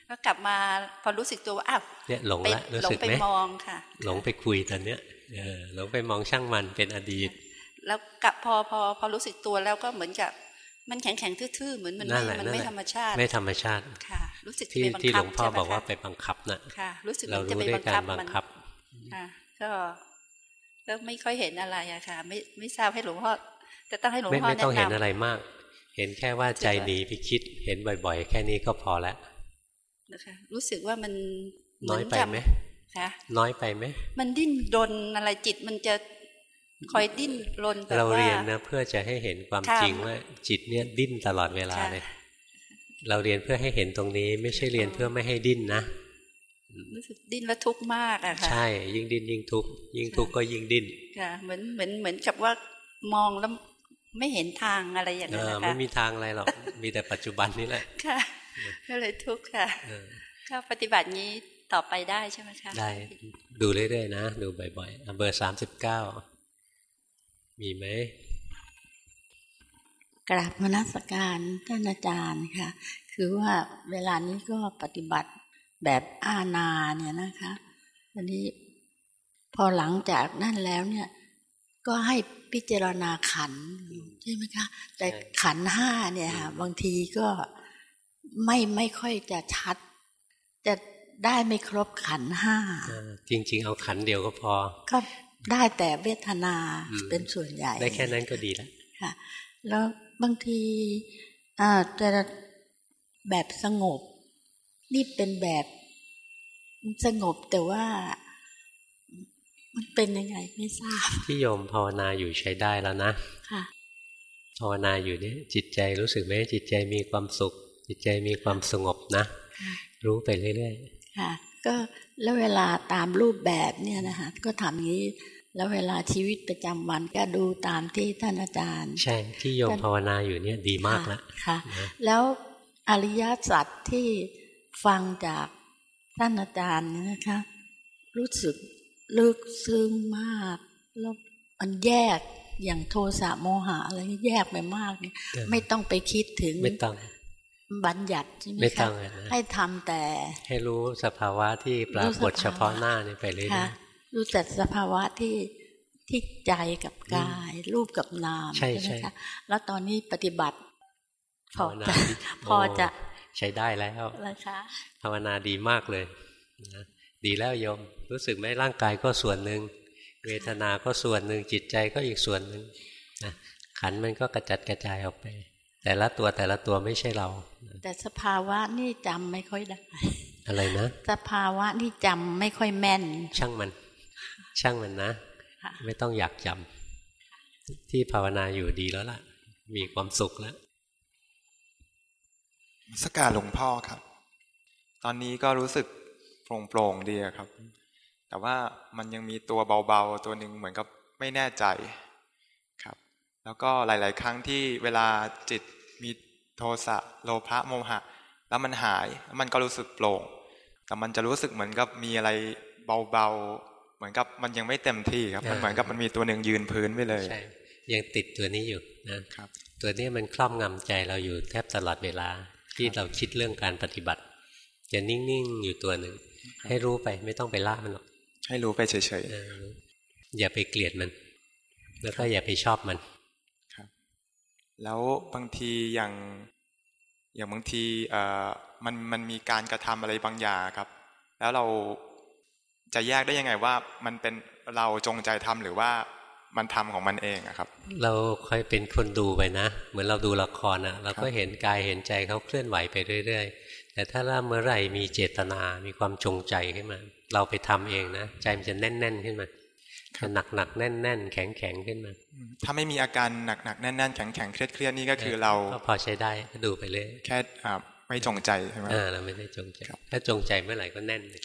ก็กลับมาพอรู้สึกตัวว่าอ้าวเนี่ยหลงแล้วรู้สึกไหมหลงไปมองค่ะ หลงไปคุยตอนเนี้ยเออหลงไปมองช่างมันเป็นอดีต แล้วกลับพอพอพอรู้สึกตัวแล้วก็เหมือนกับมันแข็งแข็งทื่อๆเหมือนมันไม่มันไม่ธรรมชาติ ไม่ธรรมชาติค่ะ รู้สึกที่ที่หลวงพ่อบอกว่าไปบังคับนะค่ะ รู้สึกเรารู้ด้วยการบังคับค่ะก็ก็ไม่ค่อยเห็นอะไรอะค่ะ ไม่ไม่ทราบให้หลวงพ่อแต่ต้องให้หลวงพ่อแนะนำไม่ต้องเห็นอะไรมาก เห็นแค่ว่าใจหนีไปคิด เห็นบ่อย ๆ แค่นี้ก็พอแล้วนะคะรู้สึกว่ามันน้อยไปไหมคะน้อยไปไหมมันดิ้นรนอะไรจิตมันจะคอยดิ้นรนเราเรียนนะเพื่อจะให้เห็นความจริงว่า จิตเนี่ยดิ้นตลอดเวลาเลยเราเรียนเพื่อให้เห็นตรงนี้ ไม่ใช่เรียนเพื่อไม่ให้ดิ้นนะ รู้สึกดิ้นแล้วทุกข์มากอะค่ะ ใช่ ยิ่งดิ้นยิ่งทุกข์ยิ่งทุกข์ก็ยิ่งดิ้นค่ะเหมือนเหมือนเหมือนกับว่ามองแล้วไม่เห็นทางอะไรอย่างนี้นะคะไม่มีทางอะไรหรอกมีแต่ปัจจุบันนี่แหละค่ะก็เลยทุกข์ค่ะก็ปฏิบัตินี้ต่อไปได้ใช่ไหมคะได้ดูเรื่อยๆนะ ดูบ่อยๆเบอร์สามสิบเก้ามีไหมกราบมนัสการท่านอาจารย์ค่ะ คือว่าเวลานี้ก็ปฏิบัติ แบบอาณาเนี่ยนะคะวันนี้พอหลังจากนั่นแล้วเนี่ย ก็ให้พิจารณาขันใช่ไหมคะ แต่ขันห้าเนี่ยค่ะบางทีก็ไม่ไม่ค่อยจะชัด จะได้ไม่ครบขันห้าจริง ๆ เอาขันเดียวก็พอ ก็ได้แต่เวทนาเป็นส่วนใหญ่ ได้แค่นั้นก็ดีแล้วค่ะ แล้วบางทีอ่าแต่แบบสงบ นี่เป็นแบบสงบแต่ว่า มันเป็นยังไงไม่ทราบ ที่โยมภาวนาอยู่ใช้ได้แล้วนะค่ะภาวนาอยู่เนี่ยจิตใจรู้สึกไหมจิตใจมีความสุข จิตใจมีความสงบนะ รู้ไปเรื่อยๆค่ะ ก็แล้วเวลาตามรูปแบบเนี่ยนะคะก็ทำอย่างนี้ แล้วเวลาชีวิตประจำวันก็ดูตามที่ท่านอาจารย์ ใช่ที่โยมภาวนาอยู่เนี่ยดีมากแล้วค่ะ แล้วอริยสัจที่ ฟังจากท่านอาจารย์นะคะ รู้สึกลึกซึ้งมากแล้วมันแยกอย่างโทสะโมหะอะไรแยกไปมากเนี่ย ไม่ต้องไปคิดถึงไม่ต้องบัญญัติใช่ไหมคะให้ทำแต่ ให้รู้สภาวะที่ปรากฏเฉพาะหน้านี่ไปเลยนะรู้จักสภาวะที่ที่ใจกับกาย รูปกับนามใช่ไหมคะแล้วตอนนี้ปฏิบัติ พอจะพอจะ ใช้ได้แล้วนะคะภาวนาดีมากเลยนะดีแล้วโยม รู้สึกไหมร่างกายก็ส่วนหนึ่งเวทนาก็ส่วนหนึ่งจิตใจก็อีกส่วนหนึ่งนะขันมันก็กระจัดกระจายออกไป แต่ละตัวแต่ละตัวไม่ใช่เรา แต่สภาวะนี่จำไม่ค่อยได้ อะไรนะสภาวะที่จำไม่ค่อยแม่น ช่างมัน ช่างมันนะ ไม่ต้องอยากจำที่ภาวนาอยู่ดีแล้วล่ะ มีความสุขแล้ว สกาหลวงพ่อครับ ตอนนี้ก็รู้สึกโปร่งๆดีครับ แต่ว่ามันยังมีตัวเบาๆ ตัวหนึ่งเหมือนกับไม่แน่ใจครับ แล้วก็หลาย ๆ ครั้งที่เวลาจิตมีโทสะโลภะโมหะ แล้วมันหายมันก็รู้สึกโปร่ง แต่มันจะรู้สึกเหมือนกับมีอะไรเบาๆ เหมือนกับมันยังไม่เต็มที่ครับ มันเหมือนกับมันมีตัวหนึ่งยืนพื้นไปเลยใช่ยังติดตัวนี้อยู่นะครับ ตัวนี้มันครอบงำใจเราอยู่แทบตลอดเวลา ที่เราคิดเรื่องการปฏิบัติ จะนิ่งๆอยู่ตัวหนึ่ง ให้รู้ไปไม่ต้องไปล่ามันหรอกให้รู้ไปเฉยๆอย่าไปเกลียดมัน แล้วก็อย่าไปชอบมันครับ แล้วบางทีอย่างอย่างบางทีเอ่อมันมันมีการกระทำอะไรบางอย่างครับ แล้วเราจะแยกได้ยังไงว่า มันเป็นเราจงใจทำหรือว่า มันทำของมันเองอะครับ เราคอยเป็นคนดูไปนะ เหมือนเราดูละครอะเราก็เห็นกายเห็นใจเขาเคลื่อนไหวไปเรื่อยๆ แต่ถ้าเมื่อไหร่มีเจตนามีความจงใจขึ้นมา เราไปทำเองนะใจมันจะแน่น ๆ ขึ้นมาจะหนักหนักแน่นแน่นแข็งแข็งขึ้นมา ถ้าไม่มีอาการหนักหนักแน่นแน่นแข็งแข็งเครียดเครียดนี่ก็คือเราก็พอใช้ได้ก็ดูไปเลยแค่ไม่จงใจใช่ไหมอ่าเราไม่ได้จงใจ ถ้าจงใจเมื่อไหร่ก็แน่นเลย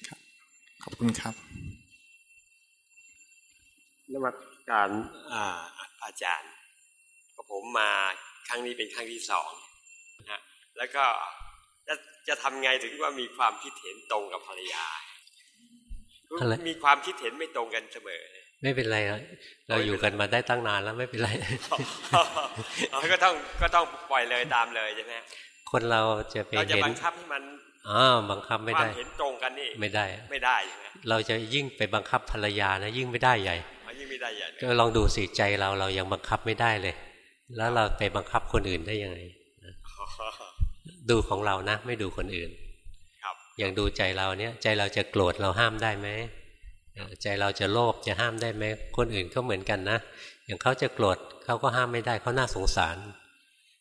ขอบคุณครับ นวัตการอาจารย์ผมมาครั้งนี้เป็นครั้งที่สองนะแล้วก็จะจะทำไงถึงว่ามีความคิดเห็นตรงกับภรรยา มีความคิดเห็นไม่ตรงกันเสมอ ไม่เป็นไร เราอยู่กันมาได้ตั้งนานแล้วไม่เป็นไรก็ต้องก็ต้องปล่อยเลยตามเลยใช่ไหมคนเราจะเป็นเราจะบังคับให้มันอ๋อบังคับไม่ได้ความเห็นตรงกันนี่ไม่ได้ ไม่ได้ใช่ไหมเราจะยิ่งไปบังคับภรรยานะยิ่งไม่ได้ใหญ่ ยิ่งไม่ได้ใหญ่ก็ลองดูสิใจเราเรายังบังคับไม่ได้เลย แล้วเราไปบังคับคนอื่นได้ยังไงดูของเรานะ ไม่ดูคนอื่น ครับ อย่างดูใจเราเนี้ยใจเราจะโกรธเราห้ามได้ไหมใจเราจะโลภจะห้ามได้ไหมคนอื่นก็เหมือนกันนะอย่างเขาจะโกรธเขาก็ห้ามไม่ได้เขาน่าสงสาร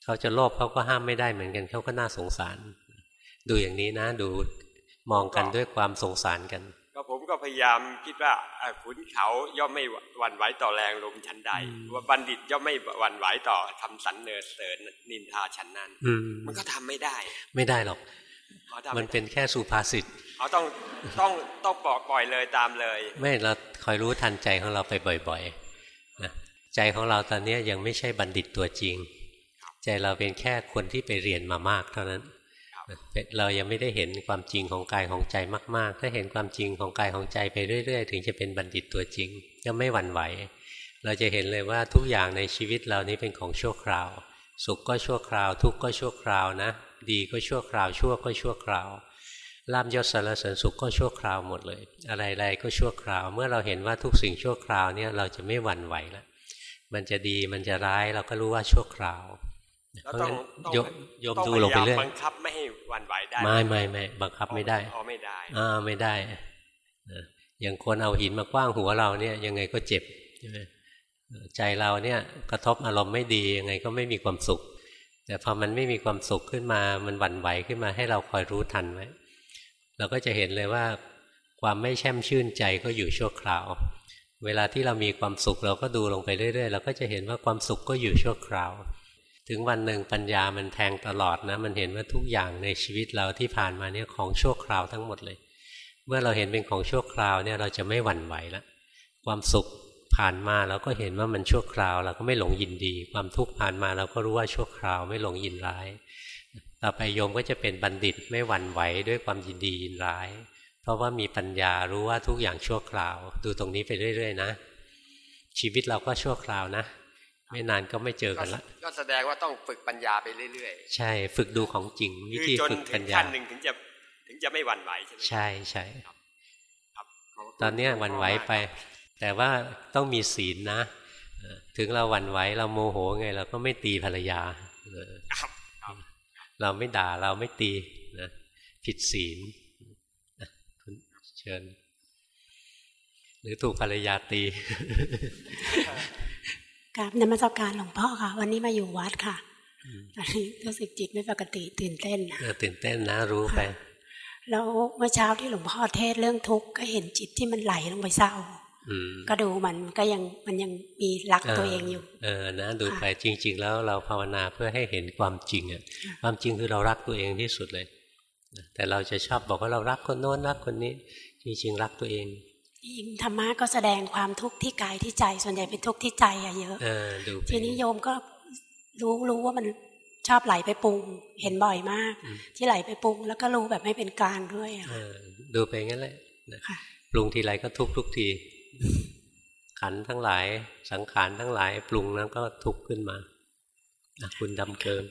เขาจะโลภเขาก็ห้ามไม่ได้เหมือนกันเขาก็น่าสงสาร ดูอย่างนี้นะ ดูมองกันด้วยความสงสารกัน ก็ผมก็พยายามคิดว่าขุนเขาย่อมไม่หวั่นไหวต่อแรงลมชั้นใด ว่าบัณฑิตย่อมไม่หวั่นไหวต่อทำสันเนอเสริญนินทาชั้นนั้นมันก็ทำไม่ได้ ไม่ได้หรอก มันเป็นแค่สุภาษิตเขาต้องต้องต้องปล่อยปล่อยเลยตามเลย ไม่เราคอยรู้ทันใจของเราไปบ่อยๆนะใจของเราตอนนี้ยังไม่ใช่บัณฑิตตัวจริง ใจเราเป็นแค่คนที่ไปเรียนมามากเท่านั้น เรายังไม่ได้เห็นความจริงของกายของใจมาก ๆ ถ้าเห็นความจริงของกายของใจไปเรื่อย ๆ ถึงจะเป็นบัณฑิตตัวจริงจะไม่หวั่นไหว เราจะเห็นเลยว่าทุกอย่างในชีวิตเรานี้เป็นของชั่วคราว สุขก็ชั่วคราว ทุกข์ก็ชั่วคราวนะ ดีก็ชั่วคราว ชั่วก็ชั่วคราวลาบยศสารเสริญสุขก็ชั่วคราวหมดเลย อะไรๆก็ชั่วคราว เมื่อเราเห็นว่าทุกสิ่งชั่วคราวเนี่ยเราจะไม่หวั่นไหวแล้วมันจะดีมันจะร้ายเราก็รู้ว่าชั่วคราว เพราะฉะนั้นโยมดูลงไปเรื่อยบังคับไม่ให้วันไหวได้ ไม่ไม่ไม่บังคับไม่ได้อ๋อไม่ได้อ่าไม่ได้อย่างคนเอาหินมากว้างหัวเราเนี่ย ยังไงก็เจ็บใช่ไหมใจเราเนี่ยกระทบอารมณ์ไม่ดียังไงก็ไม่มีความสุข แต่พอมันไม่มีความสุขขึ้นมามันหวั่นไหวขึ้นมาให้เราคอยรู้ทันไว้เราก็จะเห็นเลยว่า ความไม่แช่มชื่นใจก็อยู่ชั่วคราว เวลาที่เรามีความสุขเราก็ดูลงไปเรื่อยๆเราก็จะเห็นว่าความสุขก็อยู่ชั่วคราว ถึงวันหนึ่งปัญญามันแทงตลอดนะ มันเห็นว่าทุกอย่างในชีวิตเราที่ผ่านมาเนี่ยของชั่วคราวทั้งหมดเลย เมื่อเราเห็นเป็นของชั่วคราวเนี่ยเราจะไม่หวั่นไหวล้วความสุขผ่านมาเราก็เห็นว่ามันชั่วคราว เราก็ไม่หลงยินดี ความทุกข์ผ่านมาเราก็รู้ว่าชั่วคราวไม่หลงยินร้าย ต่อไปโยมก็จะเป็นบัณฑิตไม่หวั่นไหวด้วยความยินดียินร้าย เพราะว่ามีปัญญารู้ว่าทุกอย่างชั่วคราว ดูตรงนี้ไปเรื่อย ๆ นะ ชีวิตเราก็ชั่วคราวนะ ไม่นานก็ไม่เจอกันละก็แสดงว่าต้องฝึกปัญญาไปเรื่อยๆ ใช่ ฝึกดูของจริงวิธีฝึกปัญญาขั้นหนึ่งถึงจะถึงจะไม่หวั่นไหวใช่ไหมใช่ใช่ตอนนี้หวั่นไหวไป แต่ว่าต้องมีศีลนะ ถึงเราหวั่นไหวเราโมโหไง เราก็ไม่ตีภรรยาเราไม่ด่าเราไม่ตีนะผิดศีลคุณเชิญ หรือถูกภรรยาตี ครับนมัสการหลวงพ่อค่ะ วันนี้มาอยู่วัดค่ะตอนนี้รู้สึกจิตไม่ปกติตื่นเต้นตื่นเต้นนะรู้ไปแล้วเมื่อเช้าที่หลวงพ่อเทศเรื่องทุกข์ก็เห็นจิตที่มันไหลลงไปเศร้าก็ดูมันก็ยังมันยังมีรักตัวเองอยู่ เออนะดูไปจริง ๆ แล้วเราภาวนาเพื่อให้เห็นความจริงอะความจริงคือเรารักตัวเองที่สุดเลยแต่เราจะชอบบอกว่าเรารักคนโน้นรักคนนี้ จริง ๆ รักตัวเอง ยิงธรรมะก็แสดงความทุกข์ที่กายที่ใจ ส่วนใหญ่เป็นทุกข์ที่ใจอะเยอะทีนี้โยมก็รู้รู้ว่ามันชอบไหลไปปรุง เห็นบ่อยมาก ที่ไหลไปปรุง แล้วก็รู้แบบไม่เป็นกลางด้วยอะดูไปงั้นแหละปรุงทีไรก็ทุกทุกที ขันทั้งหลาย สังขารทั้งหลาย ปรุงนั้นก็ทุกข์ขึ้นมาคุณดำเกิน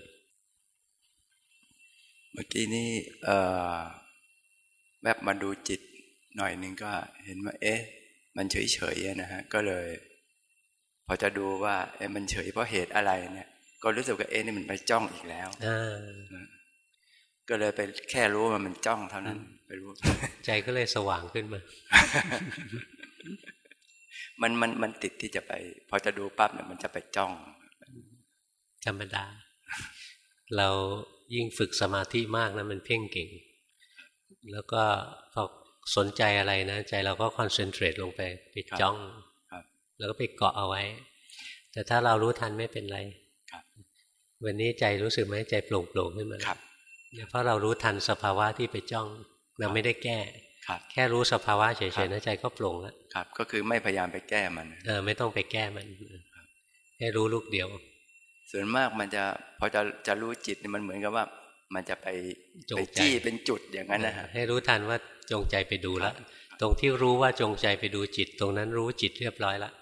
เมื่อกี้นี้แบบมาดูจิต หน่อยหนึ่งก็เห็นว่า เอ๊ะ มันเฉยเฉยนะฮะ ก็เลย พอจะดูว่า เอ๊ะมันเฉยเพราะเหตุอะไรเนี่ย ก็รู้สึกว่าเอ๊ะนี่มันไปจ้องอีกแล้วก็เลยไปแค่รู้ว่ามันจ้องเท่านั้นไปรู้ ใจก็เลยสว่างขึ้นมา มันมันมันติดที่จะไป พอจะดูปั๊บเนี่ยมันจะไปจ้องธรรมดา เรายิ่งฝึกสมาธิมากนะมันเพ่งเก่ง แล้วก็พอ สนใจอะไรนะ ใจเราก็คอนเซนเทรตลงไปไปจ้องแล้วก็ไปเกาะเอาไว้ แต่ถ้าเรารู้ทันไม่เป็นไรวันนี้ใจรู้สึกไหมใจโปร่งโปร่งขึ้นมาเพราะเรารู้ทันสภาวะที่ไปจ้องเราไม่ได้แก้แค่รู้สภาวะเฉยๆนะใจก็โปร่งแล้วครับ ก็คือไม่พยายามไปแก้มันเออไม่ต้องไปแก้มันแค่รู้ลูกเดียว ส่วนมากมันจะพอจะจะรู้จิตมันเหมือนกับว่า มันจะไปไปจี้เป็นจุดอย่างนั้นนะฮะให้รู้ทันว่า จงใจไปดูแล้วตรงที่รู้ว่าจงใจไปดูจิต ตรงนั้นรู้จิตเรียบร้อยแล้ว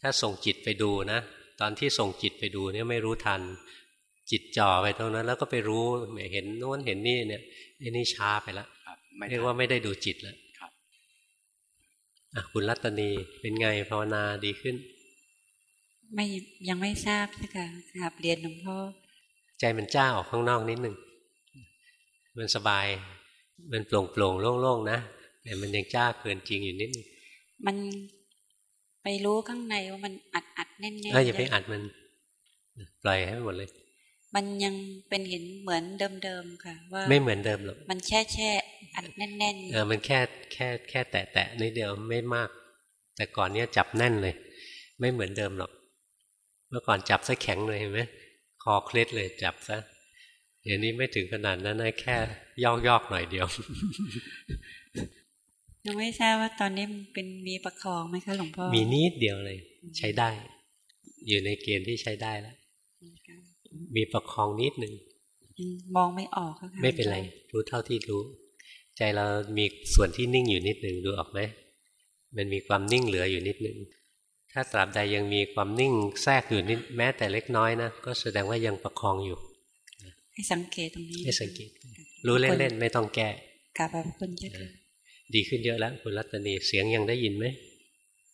ถ้าส่งจิตไปดูนะ ตอนที่ส่งจิตไปดูเนี่ยไม่รู้ทัน จิตจ่อไปตรงนั้น แล้วก็ไปรู้เห็นโน้นเห็นนี่เนี่ยไอ้นี่ช้าไปแล้วเรียกว่าไม่ได้ดูจิตแล้วคุณรัตนีเป็นไงภาวนาดีขึ้น ไม่ยังไม่ทราบสักครับเรียนหลวงพ่อใจมันจ้าออกข้างนอกนิดหนึ่งมันสบาย มันโปร่งโปร่งโล่งๆนะแต่มันยังจ้าเกินจริงอยู่นิดนึงมันไปรู้ข้างในว่ามันอัดอัดแน่นๆเอออย่าไปอัดมันปล่อยให้หมดเลย มันยังเป็นเห็นเหมือนเดิมๆค่ะ ว่าไม่เหมือนเดิมหรอกมันแช่แช่อัดแน่นๆเออมันแค่แค่แค่แตะแตะนิดเดียวไม่มาก แต่ก่อนเนี้ยจับแน่นเลย ไม่เหมือนเดิมหรอก เมื่อก่อนจับซะแข็งเลยเห็นไหมคอเคล็ดเลยจับซะ เดี๋ยวนี้ไม่ถึงขนาดนั้นนะแค่ยอกยอกหน่อยเดียวยังไม่ทราบว่าตอนนี้เป็นมีประคองไหมคะหลวงพ่อมีนิดเดียวเลย ใช้ได้ อยู่ในเกณฑ์ที่ใช้ได้แล้วมีประคองนิดหนึ่งมองไม่ออกค่ะไม่เป็นไร รู้เท่าที่รู้ ใจเรามีส่วนที่นิ่งอยู่นิดหนึ่งดูออกไหมมันมีความนิ่งเหลืออยู่นิดหนึ่งถ้าตราบใดยังมีความนิ่งแทรกอยู่นิดแม้แต่เล็กน้อยนะก็แสดงว่ายังประคองอยู่ ให้สังเกตตรงนี้ให้สังเกต รู้เล่นๆไม่ต้องแก้กลับมาคุณเจ้าดีขึ้นเยอะแล้วคุณรัตนีเสียงยังได้ยินไหม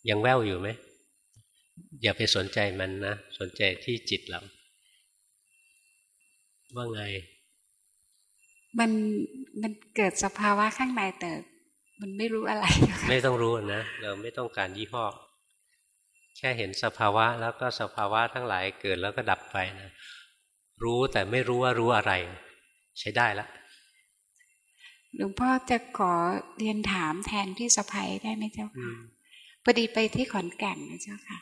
ยังแววอยู่ไหมอย่าไปสนใจมันนะ สนใจที่จิตเรา ว่าไง มันมันเกิดสภาวะข้างในแต่มันไม่รู้อะไร ไม่ต้องรู้นะ เราไม่ต้องการยี่ห้อแค่เห็นสภาวะแล้วก็สภาวะทั้งหลายเกิดแล้วก็ดับไปนะ รู้แต่ไม่รู้ว่ารู้อะไร ใช้ได้แล้วหลวงพ่อจะขอเรียนถามแทนพี่สะพ้ยได้ไหมเจ้าค่ะพอดีไปที่ขอนแก่นนะเจ้าค่ะ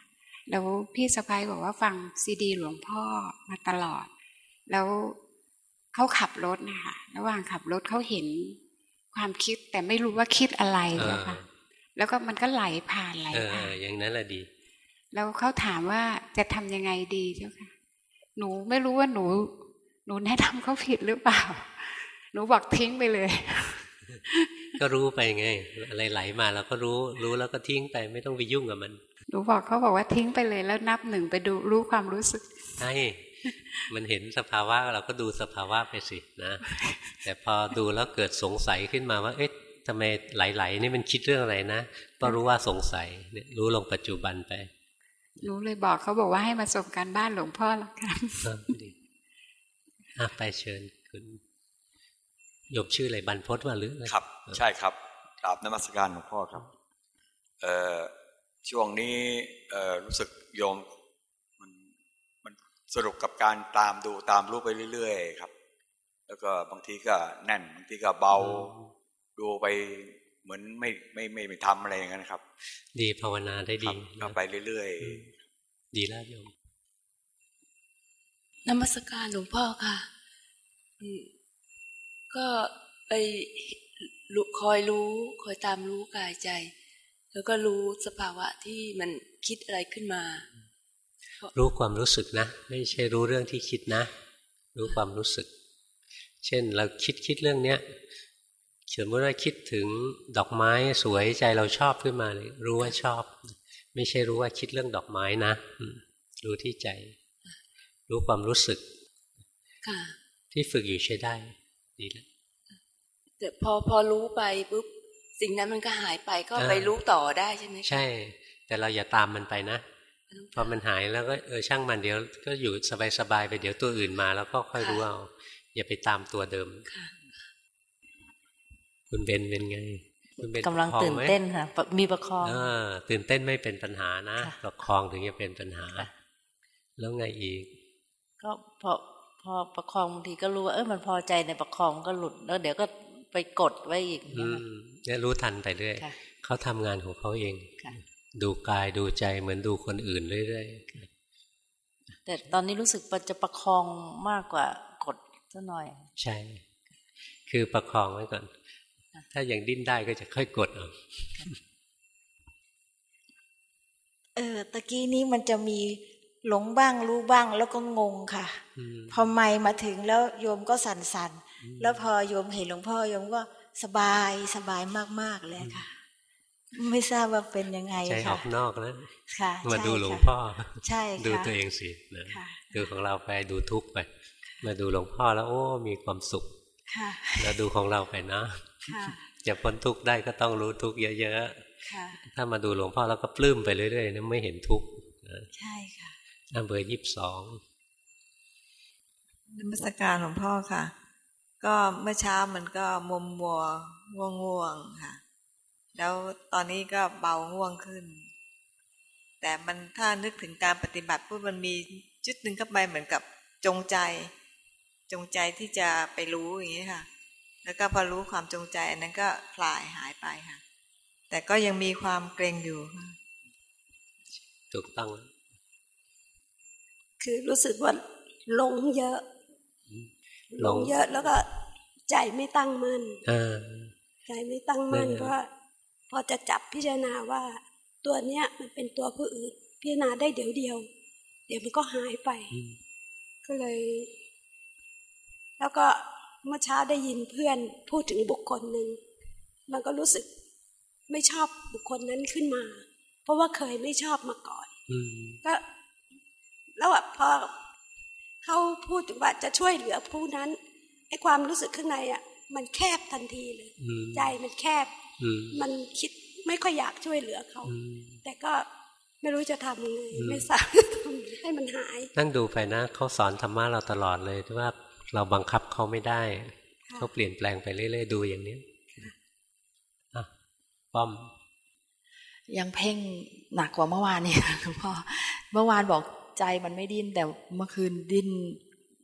แล้วพี่สะพ้ยบอกว่าฟังซีดีหลวงพ่อมาตลอด แล้วเขาขับรถนะคะระหว่างขับรถเขาเห็นความคิดแต่ไม่รู้ว่าคิดอะไรเจ้าค่ะ แล้วก็มันก็ไหลผ่านไหลผ่านอย่างนั้นแหละดี แล้วเขาถามว่าจะทำยังไงดีเจ้าค่ะ หนูไม่รู้ว่าหนู หนูแนะนำเขาผิดหรือเปล่า หนูบอกทิ้งไปเลย ก็รู้ไปไง อะไรไหลมาเราก็รู้ รู้แล้วก็ทิ้งไปไม่ต้องไปยุ่งกับมัน หนูบอกเขาบอกว่าทิ้งไปเลย แล้วนับหนึ่งไปดูรู้ความรู้สึกใช่มันเห็นสภาวะเราก็ดูสภาวะไปสินะ แต่พอดูแล้วเกิดสงสัยขึ้นมาว่า เอ๊ะทำไมไหลๆนี่มันคิดเรื่องอะไรนะ ก็รู้ว่าสงสัยเนี่ยรู้ลงปัจจุบันไป รู้เลยบอกเขาบอกว่าให้มาส่งการบ้านหลวงพ่อแล้วกันไปเชิญคุณโยมชื่ออะไรบรรพศว่าหรือครับ ใช่ครับกราบนมัสการหลวงพ่อครับ เอ่อช่วงนี้เอ่อรู้สึกโยมมันมันสรุปกับการตามดูตามรู้ไปเรื่อย ๆ ครับ แล้วก็บางทีก็แน่นบางทีก็เบาดูไป เหมือนไม่ไม่ไม่ไม่ทำอะไรอย่างนั้นครับ ดีภาวนาได้ดีก็ไปเรื่อยๆ ดีแล้วโยมนมัสการหลวงพ่อค่ะ ก็ไปคอยรู้คอยตามรู้กายใจ แล้วก็รู้สภาวะที่มันคิดอะไรขึ้นมา รู้ความรู้สึกนะ ไม่ใช่รู้เรื่องที่คิดนะ รู้ความรู้สึก เช่นเราคิดคิดเรื่องเนี้ยส มมติว่าคิดถึงดอกไม้สวยใจเราชอบขึ้นมาเลยรู้ว่าชอบ ไม่ใช่รู้ว่าคิดเรื่องดอกไม้นะรู้ที่ใจ รู้ความรู้สึกที่ฝึกอยู่ใช้ได้ ดีแล้วแต่พอพอรู้ไปปุ๊บสิ่งนั้นมันก็หายไปก็ไปรู้ต่อได้ใช่ไหมใช่ แต่เราอย่าตามมันไปนะพอมันหายแล้วก็เออช่างมันเดี๋ยวก็อยู่สบายๆไปเดี๋ยวตัวอื่นมา แล้วก็ค่อยรู้เอาอย่าไปตามตัวเดิมคุ ณเบนเป็นไง คุณเบนกำลังตื่นเต้นค่ะ มีประคองอตื่นเต้นไม่เป็นปัญหานะ ประคองถึงจะเป็นปัญหา แล้วไงอีก ก็พอพอประคองบางทีก็รู้ว่าเออมันพอใจในประคองก็หลุดแล้ว เดี๋ยวก็ไปกดไว้อีกเนี่ยรู้ทันไปเรื่อยเขาทำงานของเขาเองดูกายดูใจเหมือนดูคนอื่นเรื่อยๆแต่ตอนนี้รู้สึกจะประคองมากกว่ากดซะหน่อย ใช่ คือประคองไว้ก่อน ถ้ายังดิ้นได้ก็จะค่อยกดเอาเออตะกี้นี้มันจะมีหลงบ้างรู้บ้างแล้วก็งงค่ะพอไม่มาถึงแล้วโยมก็สันสันแล้วพอโยมเห็นหลวงพ่อโยมก็สบายสบายมากๆเลยค่ะ ไม่ทราบว่าเป็นยังไงค่ะใจออกนอกแล้วค่ะมาดูหลวงพ่อใช่ดูตัวเองสินะดูของเราไปดูทุกไป มาดูหลวงพ่อแล้ว โอ้ มีความสุขแล้วดูของเราไปนะ จะพ้นทุกข์ได้ก็ต้องรู้ทุกข์เยอะๆถ้ามาดูหลวงพ่อแล้วก็ปลื้มไปเรื่อยๆนะไม่เห็นทุกข์ใช่ค่ะอันเบอร์ยี่สิบสองนมัสการหลวงพ่อค่ะ ก็เมื่อเช้ามันก็มัวมัวง่วงง่วงค่ะ แล้วตอนนี้ก็เบาง่วงขึ้น แต่มันถ้านึกถึงการปฏิบัติปุ๊บมันมีจุดหนึ่งเข้าไปเหมือนกับจงใจ จงใจที่จะไปรู้อย่างนี้ค่ะ แล้วก็พอรู้ความจงใจอันนั้นก็คลายหายไปค่ะ แต่ก็ยังมีความเกรงอยู่ค่ะถูกต้องคือรู้สึกว่าหลงเยอะหลงเยอะแล้วก็ใจไม่ตั้งมั่นใจไม่ตั้งมั่นเพราะพอจะจับพิจารณาว่า ตัวเนี้ยมันเป็นตัวผู้อื่น พิจารณาได้เดี๋ยวเดียว เดี๋ยวมันก็หายไป ก็เลย แล้วก็ เมื่อเช้าได้ยินเพื่อนพูดถึงบุคคลหนึ่ง มันก็รู้สึกไม่ชอบบุคคลนั้นขึ้นมา เพราะว่าเคยไม่ชอบมาก่อนก็แล้วอะพอเขาพูดถึงว่าจะช่วยเหลือผู้นั้นไอ้ความรู้สึกข้างในอะ มันแคบทันทีเลยใจมันแคบมันคิดไม่ค่อยอยากช่วยเหลือเขา แต่ก็ไม่รู้จะทำยังไงไม่ทราบทำให้มันหาย นั่งดูไปนะเขาสอนธรรมะเราตลอดเลยว่า เราบังคับเขาไม่ได้เขาเปลี่ยนแปลงไปเรื่อยๆดูอย่างนี้อะป้อม ยังเพ่งหนักกว่าเมื่อวานนี่หลวงพ่อเมื่อวานบอกใจมันไม่ดิ้นแต่เมื่อคืนดิ้น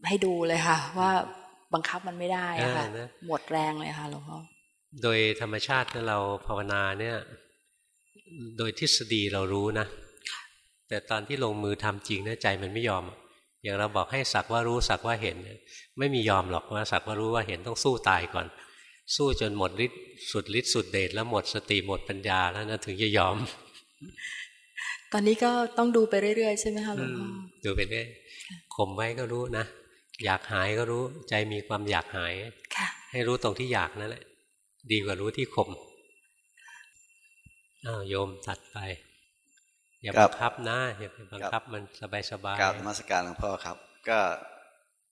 ให้ดูเลยค่ะ ว่าบังคับมันไม่ได้ค่ะหมดแรงเลยค่ะหลวงพ่อโดยธรรมชาติเราภาวนาเนี่ย โดยทฤษฎีเรารู้นะแต่ตอนที่ลงมือทำจริงเนี่ยใจมันไม่ยอม อย่างเราบอกให้สักว่ารู้สักว่าเห็น ไม่มียอมหรอกว่าสักว่ารู้ว่าเห็นต้องสู้ตายก่อน สู้จนหมดฤทธิ์สุดฤทธิ์สุดเดชแล้วหมดสติหมดปัญญาแล้วนะถึงจะยอม ตอนนี้ก็ต้องดูไปเรื่อยๆใช่ไหมคะหลวงพ่อดูไปเรื่อยข่มไว้ก็รู้นะอยากหายก็รู้ใจมีความอยากหายให้รู้ตรงที่อยากนั่นแหละ ดีกว่ารู้ที่ข่มอ้าวโยมตัดไป อย่าบังคับนะอย่าไปบังคับมันสบายสบายกราบมาสการหลวงพ่อครับ ก็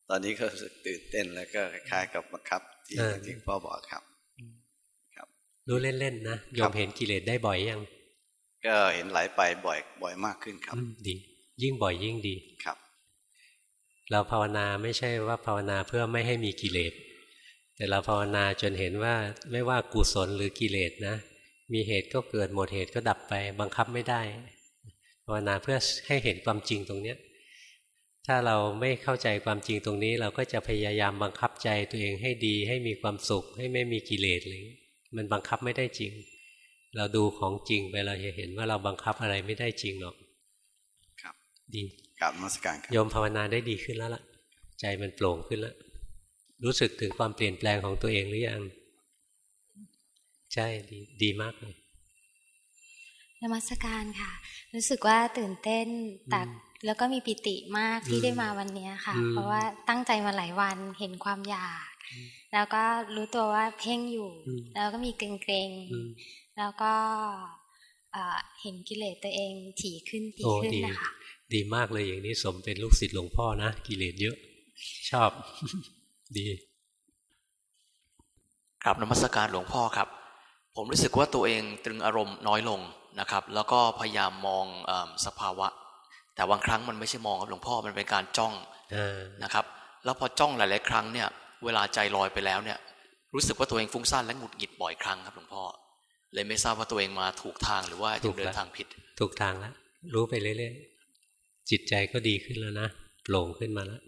ตอนนี้ก็รู้สึกตื่นเต้นแล้วก็คล้ายกับบังคับที่ที่พ่อบอกครับครับ รู้เล่นๆนะยอมเห็นกิเลสได้บ่อยยังก็เห็นไหลไปบ่อย บ่อยมากขึ้นครับดี ยิ่งบ่อยยิ่งดีครับ เราภาวนาไม่ใช่ว่าภาวนาเพื่อไม่ให้มีกิเลสแต่เราภาวนาจนเห็นว่าไม่ว่ากุศลหรือกิเลสนะ มีเหตุก็เกิดหมดเหตุก็ดับไป บังคับไม่ได้ ภาวนาเพื่อให้เห็นความจริงตรงเนี้ยถ้าเราไม่เข้าใจความจริงตรงนี้ เราก็จะพยายามบังคับใจตัวเองให้ดี ให้มีความสุข ให้ไม่มีกิเลสเลย มันบังคับไม่ได้จริง เราดูของจริงไปเราจะเห็นว่าเราบังคับอะไรไม่ได้จริงหรอก ครับดีกับมาสการครับโยมภาวนาได้ดีขึ้นแล้วล่ะ ใจมันโปร่งขึ้นแล้วรู้สึกถึงความเปลี่ยนแปลงของตัวเองหรือยังใช่ดีดีมากเลย นมัสการค่ะ รู้สึกว่าตื่นเต้นแต่แล้วก็มีปิติมากที่ได้มาวันนี้ค่ะ เพราะว่าตั้งใจมาหลายวันเห็นความอยาก แล้วก็รู้ตัวว่าเพ่งอยู่ แล้วก็มีเกรงๆแล้วก็เห็นกิเลสตัวเองถี่ขึ้นถี่ขึ้นนะคะดีมากเลยอย่างนี้สมเป็นลูกศิษย์หลวงพ่อนะ กิเลสเยอะ ชอบ ดีกราบนมัสการหลวงพ่อครับ ผมรู้สึกว่าตัวเองตรึงอารมณ์น้อยลง นะครับ แล้วก็พยายามมองอสภาวะ แต่บางครั้งมันไม่ใช่มองครับหลวงพ่อมันเป็นการจ้องนะครับ แล้วพอจ้องหลาย ๆ ครั้งเนี่ย เวลาใจลอยไปแล้วเนี่ย รู้สึกว่าตัวเองฟุ้งซ่านและหงุดหงิดบ่อยครั้งครับหลวงพ่อเลยไม่ทราบว่าตัวเองมาถูกทางหรือว่ายังเดินทางผิด ถูกทางแล้วรู้ไปเรื่อยๆจิตใจก็ดีขึ้นแล้วนะโปร่งขึ้นมาแล้ว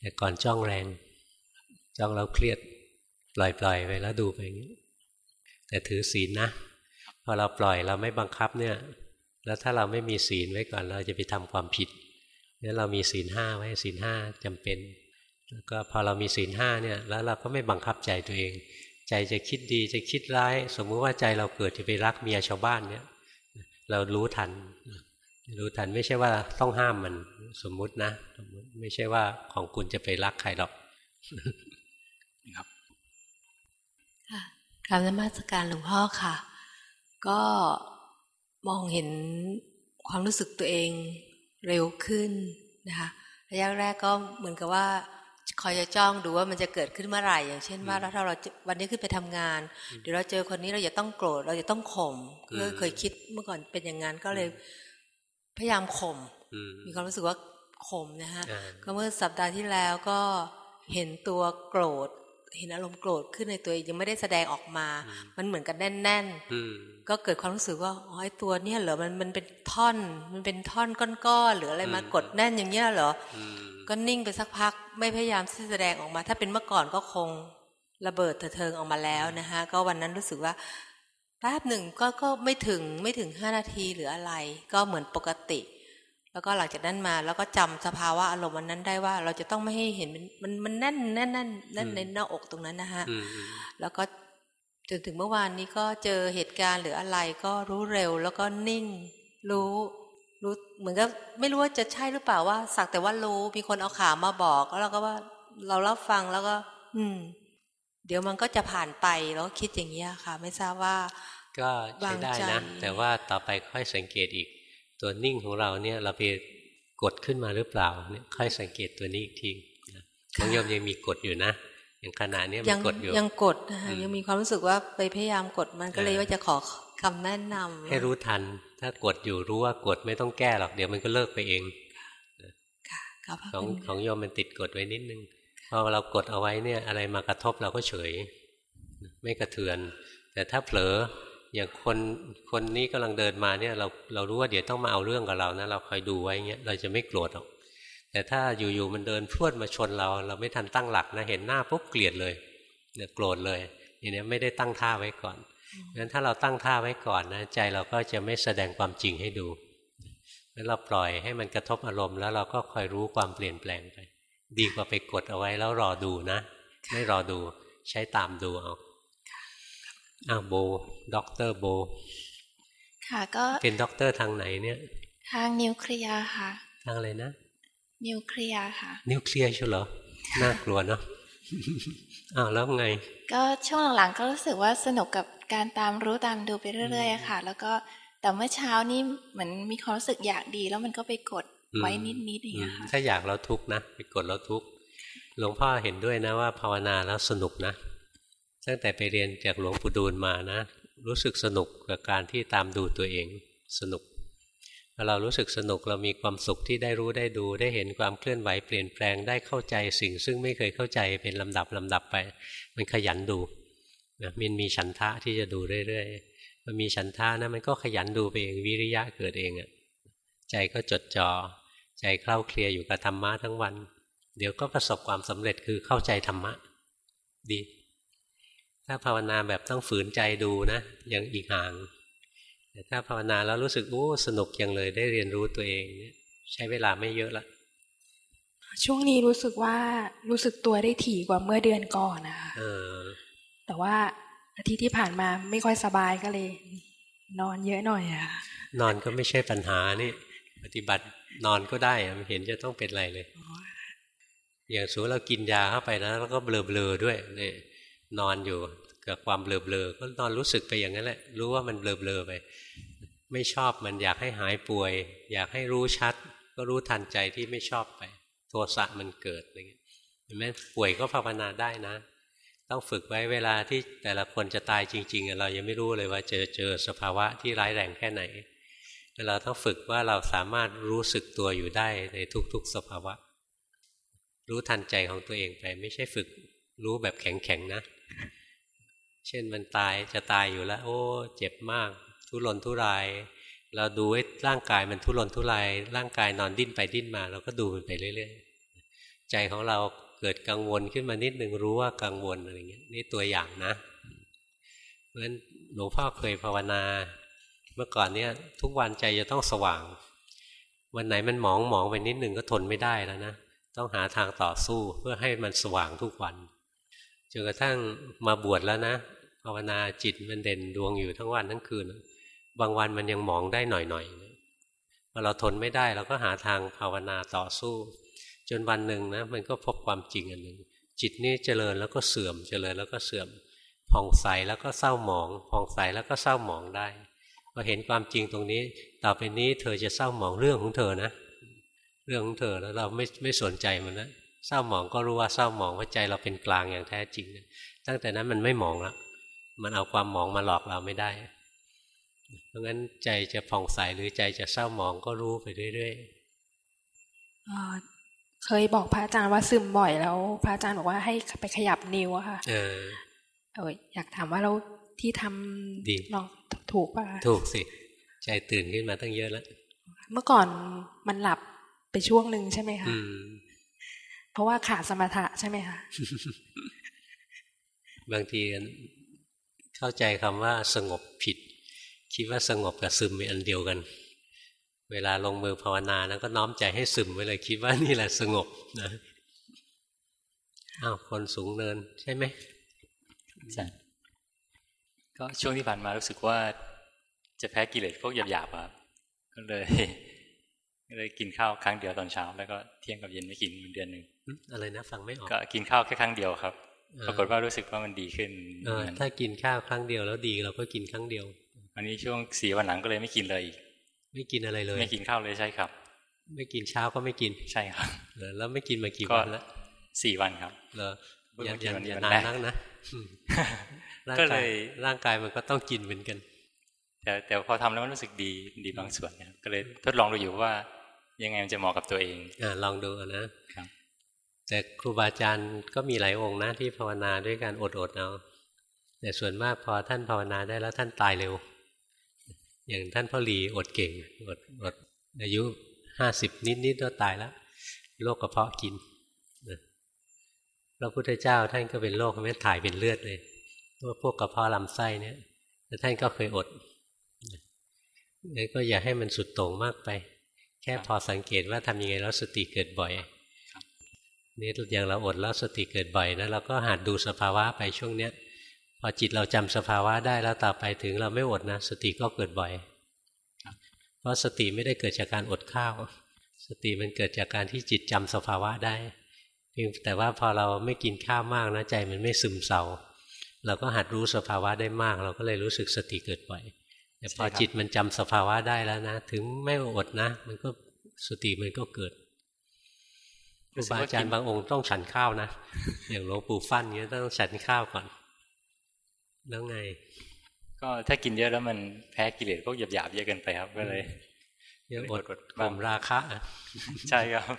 แต่ก่อนจ้องแรง จ้องแล้วเครียดปล่อยๆไปแล้วดูไปอย่างนี้แต่ถือศีลนะ พอเราปล่อยเราไม่บังคับเนี่ย แล้วถ้าเราไม่มีศีลไว้ก่อนเราจะไปทำความผิดเนี่ยเรามีศีลห้าไว้ศีลห้าจำเป็นแล้วก็พอเรามีศีลห้าเนี่ยแล้วเราก็ไม่บังคับใจตัวเอง ใจจะคิดดีจะคิดร้าย สมมุติว่าใจเราเกิดจะไปรักเมียชาวบ้านเนี่ย เรารู้ทัน รู้ทันไม่ใช่ว่าต้องห้ามมันสมมุตินะสมมุติไม่ใช่ว่าของคุณจะไปรักใครหรอกครับค่ะกราบนมัสการหลวงพ่อค่ะ ก็มองเห็นความรู้สึกตัวเองเร็วขึ้นนะคะระยะแรกก็เหมือนกับว่าคอยจะจ้องดูว่ามันจะเกิดขึ้นเมื่อไหร่ อย่างเช่นว่าถ้าเราวันนี้ขึ้นไปทำงาน เดี๋ยวเราเจอคนนี้เราจะต้องโกรธเราจะต้องข่มก็เคยคิดเมื่อก่อนเป็นอย่างนั้นก็เลยพยายามข่มมีความรู้สึกว่าข่มนะฮะก็เมื่อสัปดาห์ที่แล้วก็เห็นตัวโกรธ เห็นอารมณ์โกรธขึ้นในตัวเองยังไม่ได้แสดงออกมา มันเหมือนกันแน่นๆก็เกิดความรู้สึกว่าอ๋อไอ้ตัวเนี้ยเหรอมันมันเป็นท่อน มันเป็นท่อนก้อนๆหรืออะไรมากดแน่นอย่างเงี้ยเหรอก็นิ่งไปสักพักไม่พยายามที่จะแสดงออกมา ถ้าเป็นเมื่อก่อนก็คงระเบิดเถิงออกมาแล้วนะคะก็วันนั้นรู้สึกว่าแป๊บหนึ่งก็ก็ไม่ถึงไม่ถึงห้านาทีหรืออะไร ก็เหมือนปกติ แล้วก็หลังจากนั้นมาแล้วก็จำสภาวะอารมณ์วันนั้นได้ว่าเราจะต้องไม่ให้เห็นมันมันมันแน่นแน่นแน่นแน่นในหน้าอกตรงนั้นนะฮะแล้วก็จนถึงเมื่อวานนี้ก็เจอเหตุการณ์หรืออะไรก็รู้เร็ว แล้วก็นิ่ง รู้รู้เหมือนกับไม่รู้ว่าจะใช่หรือเปล่าว่า สักแต่ว่ารู้มีคนเอาข่าวมาบอกแล้วเราก็ว่าเรารับฟังแล้วก็ อืม เดี๋ยวมันก็จะผ่านไปแล้วคิดอย่างนี้ค่ะ ไม่ทราบว่า ก็ใช้ได้นะแต่ว่าต่อไปค่อยสังเกตอีก ตัวนิ่งของเราเนี่ยเราไปกดขึ้นมาหรือเปล่าเนี่ยค่อยสังเกตตัวนี้อีกทีของโยมยังมีกดอยู่นะอย่างขณะนี้มันกดอยู่ยังกดนะคะยังมีความรู้สึกว่าไปพยายามกดมันก็เลยว่าจะขอคำแนะนำให้รู้ทัน ถ้ากดอยู่รู้ว่ากดไม่ต้องแก้หรอกเดี๋ยวมันก็เลิกไปเองของของโยมมันติดกดไว้นิดนึงพอเรากดเอาไว้เนี่ยอะไรมากระทบเราก็เฉย ไม่กระเทือน แต่ถ้าเผลอ อย่างคนคนนี้กำลังเดินมาเนี่ยเราเรารู้ว่าเดี๋ยวต้องมาเอาเรื่องกับเรานะเราคอยดูไว้เงี้ยเราจะไม่โกรธหรอก แต่ถ้าอยู่ๆมันเดินพรวดมาชนเรา เราไม่ทันตั้งหลักนะเห็นหน้าปุ๊บเกลียดเลยเนี่ยโกรธเลยอย่างนี้ไม่ได้ตั้งท่าไว้ก่อนงั้นถ้าเราตั้งท่าไว้ก่อนนะใจเราก็จะไม่แสดงความจริงให้ดูแล้วเราปล่อยให้มันกระทบอารมณ์แล้วเราก็คอยรู้ความเปลี่ยนแปลงไป ดีกว่าไปกดเอาไว้แล้วรอดูนะ ไม่รอดูใช้ตามดูเอา อ้าวโบด็อกเตอร์โบ ค่ะก็เป็นด็อกเตอร์ทางไหนเนี่ย ทางนิวเคลียร์ค่ะ ทางอะไรนะ นิวเคลียร์ค่ะ นิวเคลียร์ใช่เหรอ น่ากลัวเนาะอ้าวแล้วไง ก็ช่วงหลังๆก็รู้สึกว่าสนุกกับการตามรู้ตามดูไปเรื่อยๆค่ะ แล้วก็แต่เมื่อเช้านี้เหมือนมีความรู้สึกอยากดี แล้วมันก็ไปกดไว้นิดๆอย่างเงี้ยค่ะถ้าอยากแล้วทุกข์นะไปกดแล้วทุกข์หลวงพ่อเห็นด้วยนะว่าภาวนาแล้วสนุกนะ ตั้งแต่ไปเรียนจากหลวงปู่ดูลย์มานะ รู้สึกสนุกกับการที่ตามดูตัวเองสนุกพอเรารู้สึกสนุกเรามีความสุขที่ได้รู้ได้ดูได้เห็นความเคลื่อนไหวเปลี่ยนแปลงได้เข้าใจสิ่ง ซึ่งไม่เคยเข้าใจเป็นลำดับลำดับไป มันขยันดูนะมันมีฉันทะที่จะดูเรื่อยๆมันมีฉันทะนะมันก็ขยันดูไปเองวิริยะเกิดเองอะ่ะใจก็จดจอ่อใจเคล้าเคลียอยู่กับธรรมะทั้งวัน เดี๋ยวก็ประสบความสำเร็จคือเข้าใจธรรมะ ดี ถ้าภาวนาแบบต้องฝืนใจดูนะยังอีกห่าง แต่ถ้าภาวนาแล้วรู้สึกโอ้สนุกอย่างเลยได้เรียนรู้ตัวเองใช้เวลาไม่เยอะละช่วงนี้รู้สึกว่ารู้สึกตัวได้ถี่กว่าเมื่อเดือนก่อนนะคะแต่ว่าอาทิตย์ที่ผ่านมาไม่ค่อยสบายก็เลย นอนเยอะหน่อยอะนอนก็ไม่ใช่ปัญหานี่ ปฏิบัตินอนก็ได้ไม่เห็นจะต้องเป็นไรเลย อย่างสูเรากินยาเข้าไปแล้วแล้วก็เบลอเบลอด้วยเนี่ย นอนอยู่กับความเบลอเบลอก็นอนรู้สึกไปอย่างนั้นแหละ รู้ว่ามันเบลอเบลอไป ไม่ชอบมันอยากให้หายป่วย อยากให้รู้ชัด ก็รู้ทันใจที่ไม่ชอบไป โทสะมันเกิดอะไรเงี้ยเห็นไหมป่วยก็ภาวนาได้นะ ต้องฝึกไว้เวลาที่แต่ละคนจะตายจริง ๆ เรายังไม่รู้เลยว่าเจอเจอสภาวะที่ร้ายแรงแค่ไหนเราต้องฝึกว่าเราสามารถรู้สึกตัวอยู่ได้ในทุก ๆ สภาวะ รู้ทันใจของตัวเองไป ไม่ใช่ฝึกรู้แบบแข็งๆนะ เช่นมันตายจะตายอยู่แล้ว โอ้ เจ็บมาก ทุรนทุราย เราดูว่าร่างกายมันทุรนทุราย ร่างกายนอนดิ้นไปดิ้นมา เราก็ดูมันไปเรื่อยๆ ใจของเราเกิดกังวลขึ้นมานิดหนึ่งรู้ว่ากังวลอะไรเงี้ยนี่ตัวอย่างนะ เพราะฉะนั้นหลวงพ่อเคยภาวนา เมื่อก่อนเนี้ยทุกวันใจจะต้องสว่าง วันไหนมันหมองหมองไปนิดหนึ่งก็ทนไม่ได้แล้วนะต้องหาทางต่อสู้เพื่อให้มันสว่างทุกวัน จนกระทั่งมาบวชแล้วนะภาวนาจิตมันเด่นดวงอยู่ทั้งวันทั้งคืน บางวันมันยังมองได้หน่อยๆพอเราทนไม่ได้เราก็หาทางภาวนาต่อสู้ จนวันหนึ่งนะมันก็พบความจริงอันหนึ่งจิตนี่เจริญแล้วก็เสื่อมเจริญแล้วก็เสื่อมผ่องใสแล้วก็เศร้าหมองผ่องใสแล้วก็เศร้าหมองได้พอเห็นความจริงตรงนี้ ต่อไปนี้เธอจะเศร้าหมองเรื่องของเธอนะ เรื่องของเธอแล้วเราไม่ไม่สนใจมันนะ เศร้าหมองก็รู้ว่าเศร้าหมองว่าใจเราเป็นกลางอย่างแท้จริงนะตั้งแต่นั้นมันไม่หมองละมันเอาความหมองมาหลอกเราไม่ได้ เพราะงั้นใจจะผ่องใสหรือใจจะเศร้าหมองก็รู้ไปเรื่อยๆเคยบอกพระอาจารย์ว่าซึมบ่อยแล้ว พระอาจารย์บอกว่าให้ไปขยับนิ้วอะค่ะเออเอออยากถามว่าเราที่ทำดีลองถูกป่ะถูกสิ ใจตื่นขึ้นมาตั้งเยอะแล้ว เมื่อก่อนมันหลับไปช่วงหนึ่งใช่ไหมคะ เพราะว่าขาดสมถะใช่ไหมคะบางทีเข้าใจคำว่าสงบผิด คิดว่าสงบกับซึมเป็นอันเดียวกัน เวลาลงมือภาวนานะก็น้อมใจให้ซึมไว้เลยคิดว่านี่แหละสงบนะอ้าวคนสูงเนินใช่ไหมใช่ก็ช่วงที่ผ่านมารู้สึกว่าจะแพ้กิเลสพวกหยาบๆครับก็เลยก็ เลยกินข้าวครั้งเดียวตอนเช้า แล้วก็เที่ยงกับเย็นไม่กินเดือนหนึ่งอะไรนะฟังไม่ออกก็กินข้าวแค่ครั้งเดียวครับ ปรากฏว่ารู้สึกว่ามันดีขึ้นเออถ้ากินข้าวครั้งเดียวแล้วดีเราก็กินครั้งเดียว อันนี้ช่วงสี่วันหลังก็เลยไม่กินเลย ไม่กินอะไรเลย ไม่กินข้าวเลยใช่ครับ ไม่กินเช้าก็ไม่กินใช่ครับแล้วไม่กินมากี่วันแล้วสี่วันครับเหรออย่าอย่านานนักนะก็เลยร่างกายมันก็ต้องกินเหมือนกัน แต่แต่พอทำแล้วมันรู้สึกดีดีบางส่วนเนี่ยก็เลยทดลองดูอยู่ว่า ยังไงมันจะเหมาะกับตัวเองอ่าลองดูนะครับแต่ครูบาอาจารย์ก็มีหลายองค์นะที่ภาวนาด้วยการอดอดเอาแต่ส่วนมากพอท่านภาวนาได้แล้วท่านตายเร็ว อย่างท่านพ่อหลีอดเก่งอดอดอายุห้าสิบนิดๆก็ตายแล้วโรคกระเพาะกินพระพุทธเจ้าท่านก็เป็นโรคไม่ถ่ายเป็นเลือดเลยว่าพวกกระเพาะลำไส้เนี่ยแต่ท่านก็เคยอด นี่ก็อย่าให้มันสุดโต่งมากไป แค่พอสังเกตว่าทำยังไงแล้วสติเกิดบ่อยนี่อย่างเราอดแล้วสติเกิดบ่อยนะเราก็หัดดูสภาวะไปช่วงเนี้ยพอจิตเราจำสภาวะได้แล้วต่อไปถึงเราไม่อดนะสติก็เกิดบ่อยเพราะสติไม่ได้เกิดจากการอดข้าว สติมันเกิดจากการที่จิตจำสภาวะได้เพียงแต่ว่าพอเราไม่กินข้าวมากนะใจมันไม่ซึมเศร้าเราก็หัดรู้สภาวะได้มาก เราก็เลยรู้สึกสติเกิดบ่อย พอจิตมันจำสภาวะได้แล้วนะ ถึงไม่อดนะ มันก็สติมันก็เกิดครูบาอาจารย์บางองค์ต้องฉันข้าวนะ อย่างหลวงปู่ฟั่นเงี้ยต้องฉันข้าวก่อน แล้วไง ก็ถ้ากินเยอะแล้วมันแพ้กิเลสพวกหยาบๆเยอะเกินไปครับ ก็เลยเยอะอดข่มราคะใช่ครับ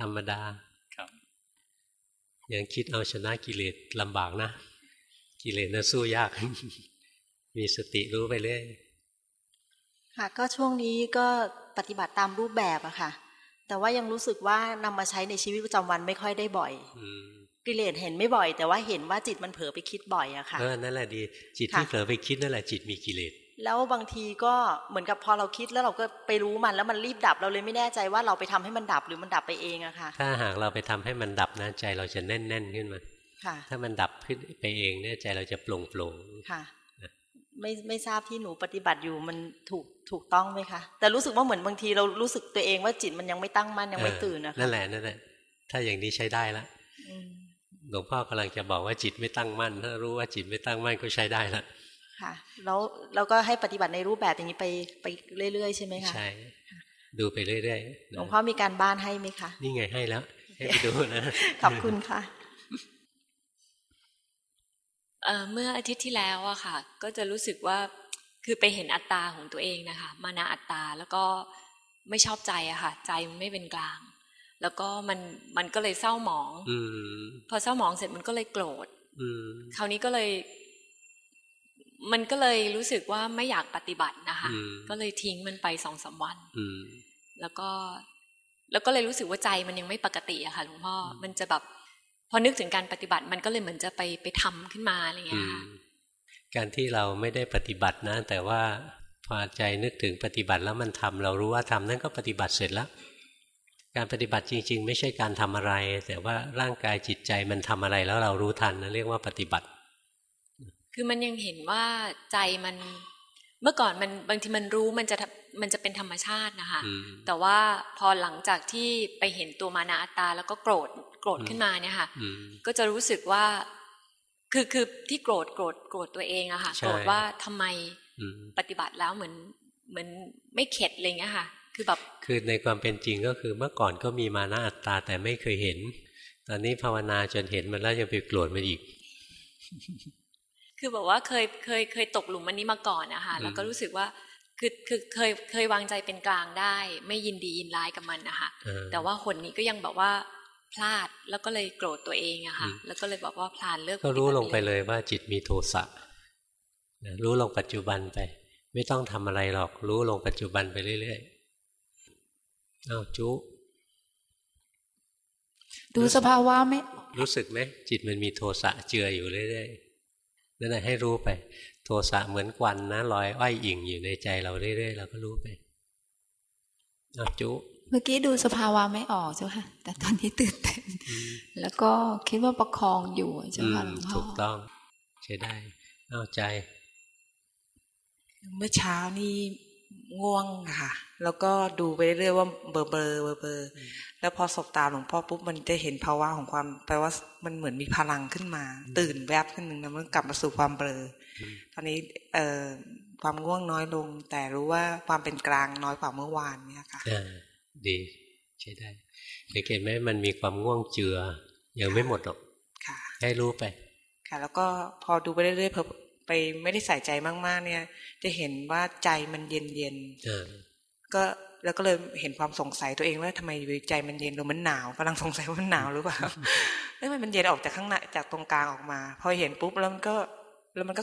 ธรรมดายังคิดเอาชนะกิเลสลำบากนะ กิเลสน่ะสู้ยาก มีสติรู้ไปเรื่อยค่ะ ก็ช่วงนี้ก็ปฏิบัติตามรูปแบบอะค่ะ แต่ว่ายังรู้สึกว่านำมาใช้ในชีวิตประจำวันไม่ค่อยได้บ่อยกิเลสเห็นไม่บ่อย แต่ว่าเห็นว่าจิตมันเผลอไปคิดบ่อยอะค่ะเออนั่นแหละดี จิตที่เผลอไปคิดนั่นแหละจิตมีกิเลสแล้วบางทีก็เหมือนกับพอเราคิดแล้วเราก็ไปรู้มันแล้วมันรีบดับเราเลยไม่แน่ใจว่าเราไปทำให้มันดับหรือมันดับไปเองอะค่ะ ถ้าหากเราไปทำให้มันดับนะใจเราจะแน่นแน่นขึ้นมาถ้ามันดับขึ้นไปเองเนี่ยใจเราจะโปร่งโปร่งค่ะ ไม่ไม่ทราบที่หนูปฏิบัติอยู่มันถูกถูกต้องไหมคะ แต่รู้สึกว่าเหมือนบางทีเรารู้สึกตัวเองว่าจิตมันยังไม่ตั้งมั่นยังไม่ตื่นนะคะนั่นแหละนั่นแหละถ้าอย่างนี้ใช้ได้ละหลวงพ่อกำลังจะบอกว่าจิตไม่ตั้งมั่น ถ้ารู้ว่าจิตไม่ตั้งมั่นก็ใช้ได้ละค่ะ แล้วเราก็ให้ปฏิบัติในรูปแบบอย่างนี้ไปไปเรื่อยๆใช่ไหมคะใช่ดูไปเรื่อยๆหลวงพ่อมีการบ้านให้ไหมคะนี่ไงให้แล้วให้ไปดูนะขอบคุณค่ะ เมื่ออาทิตย์ที่แล้วอะค่ะ ก็จะรู้สึกว่าคือไปเห็นอัตตาของตัวเองนะคะ มานาอัตตาแล้วก็ไม่ชอบใจอะค่ะ ใจมันไม่เป็นกลาง แล้วก็มันมันก็เลยเศร้าหมองอพอเศร้าหมองเสร็จมันก็เลยโกรธคราวนี้ก็เลย มันก็เลยรู้สึกว่าไม่อยากปฏิบัตินะคะ ก็เลยทิ้งมันไปสองสาวันแล้วก็ แล้วก็เลยรู้สึกว่าใจมันยังไม่ปกติอะค่ะหลวงพ่อมันจะแบบพ อนึกถึงการปฏิบัติมันก็เลยเหมือนจะไปไปทำขึ้นมาอะไรเงี้ยการที่เราไม่ได้ปฏิบัตินะ แต่ว่าพอใจนึกถึงปฏิบัติแล้วมันทำเรารู้ว่าทำนั่นก็ปฏิบัติเสร็จแล้ว การปฏิบัติจริง ๆ ไม่ใช่การทำอะไร แต่ว่าร่างกายจิตใจมันทำอะไรแล้วเรารู้ทันนะเรียกว่าปฏิบัติ คือมันยังเห็นว่าใจมันเมื่อก่อนมันบางทีมันรู้มันจะมันจะเป็นธรรมชาตินะคะแต่ว่าพอหลังจากที่ไปเห็นตัวมานาอัตตาแล้วก็โกรธ โกรธขึ้นมาเนี่ยค่ะก็จะรู้สึกว่า คือคือที่โกรธโกรธโกรธตัวเองอะค่ะ โกรธว่าทำไมปฏิบัติแล้วเหมือนเหมือนไม่เข็ดอะไรเงี้ยค่ะ คือแบบคือในความเป็นจริงก็คือเมื่อก่อนก็มีมานาอัตตาแต่ไม่เคยเห็น ตอนนี้ภาวนาจนเห็นมันแล้วยังไปโกรธมันอีก คือบอกว่าเคยเคยเคยตกหลุมอันนี้มาก่อนนะคะแล้วก็รู้สึกว่าคือคือเคยเคยวางใจเป็นกลางได้ ไม่ยินดียินร้ายกับมันนะคะแต่ว่าคนนี้ก็ยังแบบว่า พลาดแล้วก็เลยโกรธตัวเองอะค่ะแล้วก็เลยบอกว่าพลาดเลิกก็รู้ลงไปเลยว่าจิตมีโทสะรู้ลงปัจจุบันไป ไม่ต้องทำอะไรหรอก รู้ลงปัจจุบันไปเรื่อยๆเอาจุดูสภาวะไหมรู้สึกไหมจิตมันมีโทสะเจืออยู่เรื่อยๆนั่นแหละให้รู้ไป โทสะเหมือนควันนะลอยอ้อยอิ่งอยู่ในใจเราเรื่อยๆเราก็รู้ไปอาจุเมื่อกี้ดูสภาวะไม่ออกเจ้าค่ะ แต่ตอนนี้ตื่นเต้นแล้วก็คิดว่าประคองอยู่เจ้าค่ะหลวงพ่อถูกต้องใช้ได้เอาใจ เมื่อเช้านี่ง่วงค่ะ แล้วก็ดูไปเรื่อยว่าเบอร์เบอร์เบอร์เบอร์แล้วพอสบตาหลวงพ่อปุ๊บมันจะเห็นภาวะของความแปลว่ามันเหมือนมีพลังขึ้นมา ตื่นแวบขึ้นหนึ่งแล้วมันกลับมาสู่ความเบลอตอนนี้เอ่อความง่วงน้อยลง แต่รู้ว่าความเป็นกลางน้อยกว่าเมื่อวานเนี่ยค่ะ ดีใช่ได้สังเกตไหมมันมีความง่วงเจือ ยังไม่หมดหรอกให้รู้ไป ค่ะ แล้วก็พอดูไปเรื่อยๆไปไม่ได้ใส่ใจมาก ๆ เนี่ย จะเห็นว่าใจมันเย็นเย็นก็แล้วก็เลยเห็นความสงสัยตัวเองว่าทำไมใจมันเย็นหรือมันหนาวกำลังสงสัยว่ามันหนาวหรือเปล่าเอ้ยมันเย็นออกจากข้างในจากตรงกลางออกมา พอเห็นปุ๊บแล้วมันก็ แล้วมันก็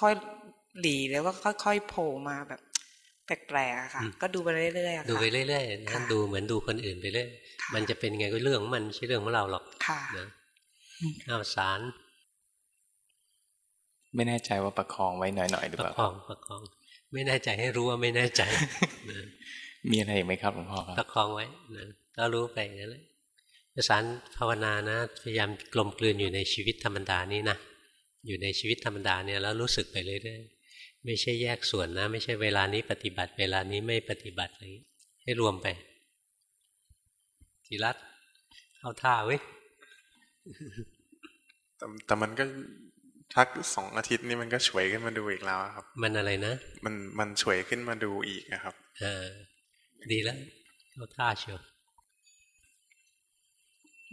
ค่อยๆหลีแล้วก็ค่อยๆโผล่มาแบบ แปลกๆค่ะ ก็ดูไปเรื่อยๆดูไปเรื่อยๆนั่นดูเหมือนดูคนอื่นไปเรื่อยมันจะเป็นไงก็เรื่องมันไม่ใช่เรื่องของเราหรอกค่ะนะอ้าวสารไม่แน่ใจว่าประคองไว้หน่อยๆหรือเปล่าประคองประคอง ไม่แน่ใจให้รู้ว่าไม่แน่ใจมีอะไรอีกไหมครับหลวงพ่อครับประคองไว้นะก็รู้ไปนั่นแหละสารภาวนานะ พยายามกลมกลืนอยู่ในชีวิตธรรมดานี้นะอยู่ในชีวิตธรรมดาเนี่ยแล้วรู้สึกไปเรื่อยๆ ไม่ใช่แยกส่วนนะ ไม่ใช่เวลานี้ปฏิบัติ เวลานี้ไม่ปฏิบัติอะไรให้รวมไปจิรัตเข้าท่าเว้ยแต่แต่มันก็ทักสองอาทิตย์นี่มันก็ฉวยขึ้นมาดูอีกแล้วครับ มันอะไรนะ มันมันฉวยขึ้นมาดูอีกนะครับ เออ ดีแล้วเขาท่าเชียว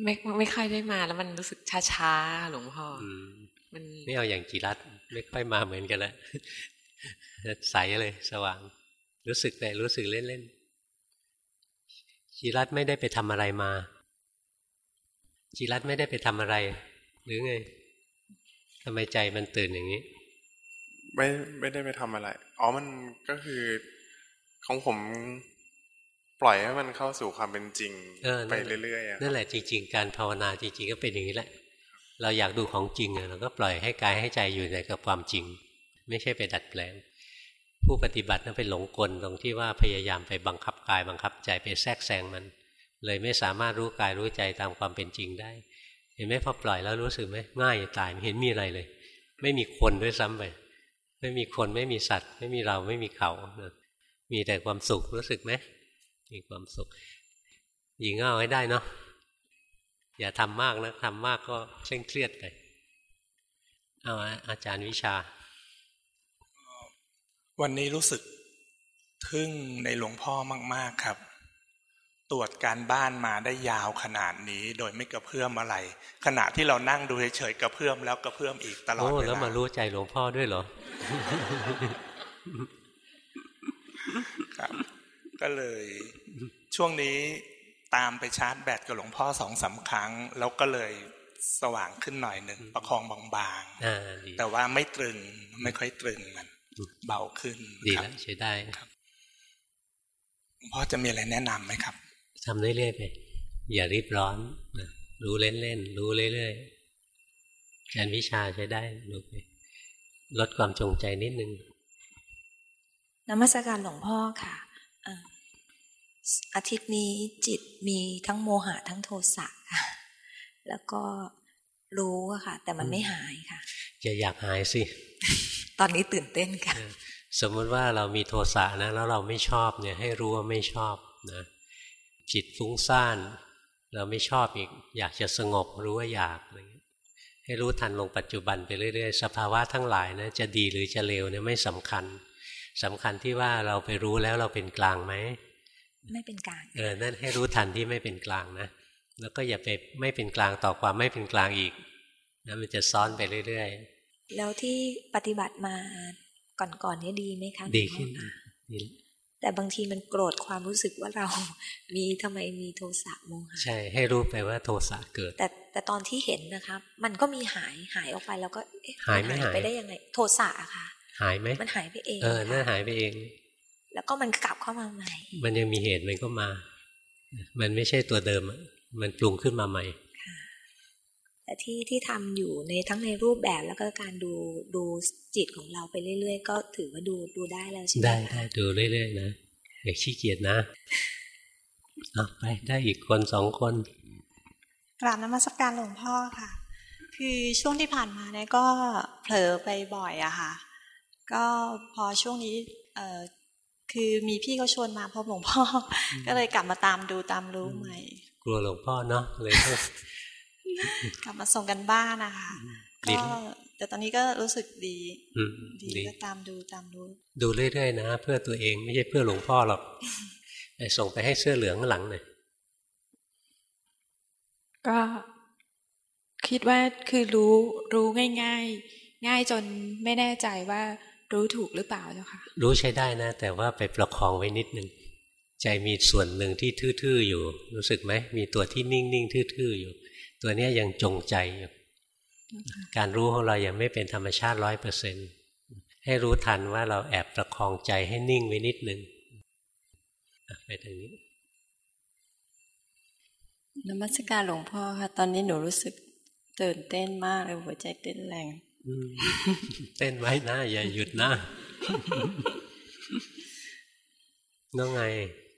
ไม่ไม่ค่อยได้มาแล้วมันรู้สึกช้าๆหลวงพ่อมันไม่เอาอย่างจีรัตไม่ค่อยมาเหมือนกันแล้ว ใสเลยสว่าง รู้สึกแต่รู้สึกเล่นๆจีรัตไม่ได้ไปทำอะไรมาจีรัตไม่ได้ไปทำอะไร หรือไงทำไมใจมันตื่นอย่างนี้ ไม่ไม่ได้ไปทำอะไร อ๋อมันก็คือของผมปล่อยให้มันเข้าสู่ความเป็นจริงไปเรื่อยๆนั่นแหละจริง ๆ การภาวนาจริง ๆ ก็เป็นอย่างนี้แหละ เราอยากดูของจริงเราก็ปล่อยให้กายให้ใจอยู่ในกับความจริง ไม่ใช่ไปดัดแปลง ผู้ปฏิบัตินั้นไปหลงกลตรงที่ว่าพยายามไปบังคับกายบังคับใจไปแทรกแซงมัน เลยไม่สามารถรู้กายรู้ใจตามความเป็นจริงได้ เห็นไหมพอปล่อยแล้วรู้สึกไหมง่ายตายไม่เห็นมีอะไรเลย ไม่มีคนด้วยซ้ำไปไม่มีคนไม่มีสัตว์ ไม่มีเราไม่มีเขามีแต่ความสุขรู้สึกไหมมีความสุขหญิงเอาไว้ได้เนาะอย่าทำมากนะทำมากก็เคร่งเครียดไปเอาอาจารย์วิชา วันนี้รู้สึกทึ่งในหลวงพ่อมาก ๆครับ ตรวจการบ้านมาได้ยาวขนาดนี้ โดยไม่กระเพื่อมอะไร ขณะที่เรานั่งดูเฉยๆกระเพื่อมแล้วกระเพื่อมอีกตลอดเวลาแล้วมารู้ใจหลวงพ่อด้วยเหรอครับ ก็เลย ช่วงนี้ตามไปชาร์จแบตกับหลวงพ่อสองสาครั้ง แล้วก็เลยสว่างขึ้นหน่อยหนึ่งประคองบางๆแต่ว่าไม่ตรึงไม่ค่อยตรึงมัน เบาขึ้นดีแล้วใช้ได้ครับหลวงพ่อจะมีอะไรแนะนำไหมครับทำเรื่อยๆไปอย่ารีบร้อนรู้เล่นๆรู้เรื่อยๆการวิชาใช้ได้รู้ไปลดความจงใจนิดนึงนมัสการหลวงพ่อค่ะอาทิตย์นี้จิตมีทั้งโมหะทั้งโทสะค่ะ แล้วก็รู้อะค่ะ แต่มันไม่หายค่ะ จะอยากหายสิ ตอนนี้ตื่นเต้นค่ะ สมมติว่าเรามีโทสะนะแล้วเราไม่ชอบเนี่ยให้รู้ว่าไม่ชอบนะจิตฟุ้งซ่านเราไม่ชอบอีก อยากจะสงบรู้ว่าอยากอะไรให้รู้ทันลงปัจจุบันไปเรื่อยๆ สภาวะทั้งหลายนะจะดีหรือจะเลวเนี่ยไม่สำคัญสำคัญที่ว่าเราไปรู้แล้วเราเป็นกลางไหมไม่เป็นกลางเออนั่นให้รู้ทันที่ไม่เป็นกลางนะแล้วก็อย่าไปไม่เป็นกลางต่อความไม่เป็นกลางอีกนะมันจะซ้อนไปเรื่อยๆ แล้วที่ปฏิบัติมาก่อนๆนี้ดีไหมคะดีขึ้นแต่บางทีมันโกรธความรู้สึกว่าเรา มีทำไมมีโทสะโมหะใช่ ให้รู้ไปว่าโทสะเกิด แต่แต่ตอนที่เห็นนะครับมันก็มีหายหายออกไปแล้วก็หายไม่หายไปได้ยังไง โทสะอะค่ะ หายไหมมันหายไปเอง เออน่าหายไปเอง แล้วก็มันกลับเข้ามาใหม่ มันยังมีเหตุมันก็มา มันไม่ใช่ตัวเดิมมันปรุงขึ้นมาใหม่แต่ ที่ที่ทำอยู่ในทั้งในรูปแบบแล้วก็การดูดูจิตของเราไปเรื่อย ๆ ก็ถือว่าดูดูได้แล้วใช่ไหมได้ได้ดูเรื่อยๆนะอย่าขี้เกียจนะเอาไปได้อีกคนสองคนกราบนมัสการหลวงพ่อค่ะ คือช่วงที่ผ่านมาเนี่ยก็เผลอไปบ่อยอะค่ะ ก็พอช่วงนี้เอคือมีพี่เขาชวนมาพบหลวงพ่อ ก็เลยกลับมาตามดูตามรู้ใหม่ กลัวหลวงพ่อเนาะเลย กลับมาส่งกันบ้านนะคะก็แต่ตอนนี้ก็รู้สึกดีดีก็ตามดูตามรู้ดูเรื่อยๆนะเพื่อตัวเองไม่ใช่เพื่อหลวงพ่อหรอกไปส่งไปให้เสื้อเหลืองหลังหน่อยก็คิดว่าคือรู้รู้ง่าย ๆ ง่ายจนไม่แน่ใจว่ารู้ถูกหรือเปล่าเจ้าค่ะ รู้ใช้ได้นะ แต่ว่าไปประคองไว้นิดนึงใจมีส่วนหนึ่งที่ทื่อๆอยู่ รู้สึกไหมมีตัวที่นิ่งๆทื่อๆอยู่ ตัวนี้ยังจงใจอยู่การรู้ของเรายังไม่เป็นธรรมชาติร้อยเปอร์เซ็นให้รู้ทันว่าเราแอบประคองใจให้นิ่งไว้นิดนึงไปทางนี้นมัสการหลวงพ่อค่ะตอนนี้หนูรู้สึกตื่นเต้นมากเลยหัวใจเต้นแรงเต้นไว้นะอย่าหยุดนะน้องไง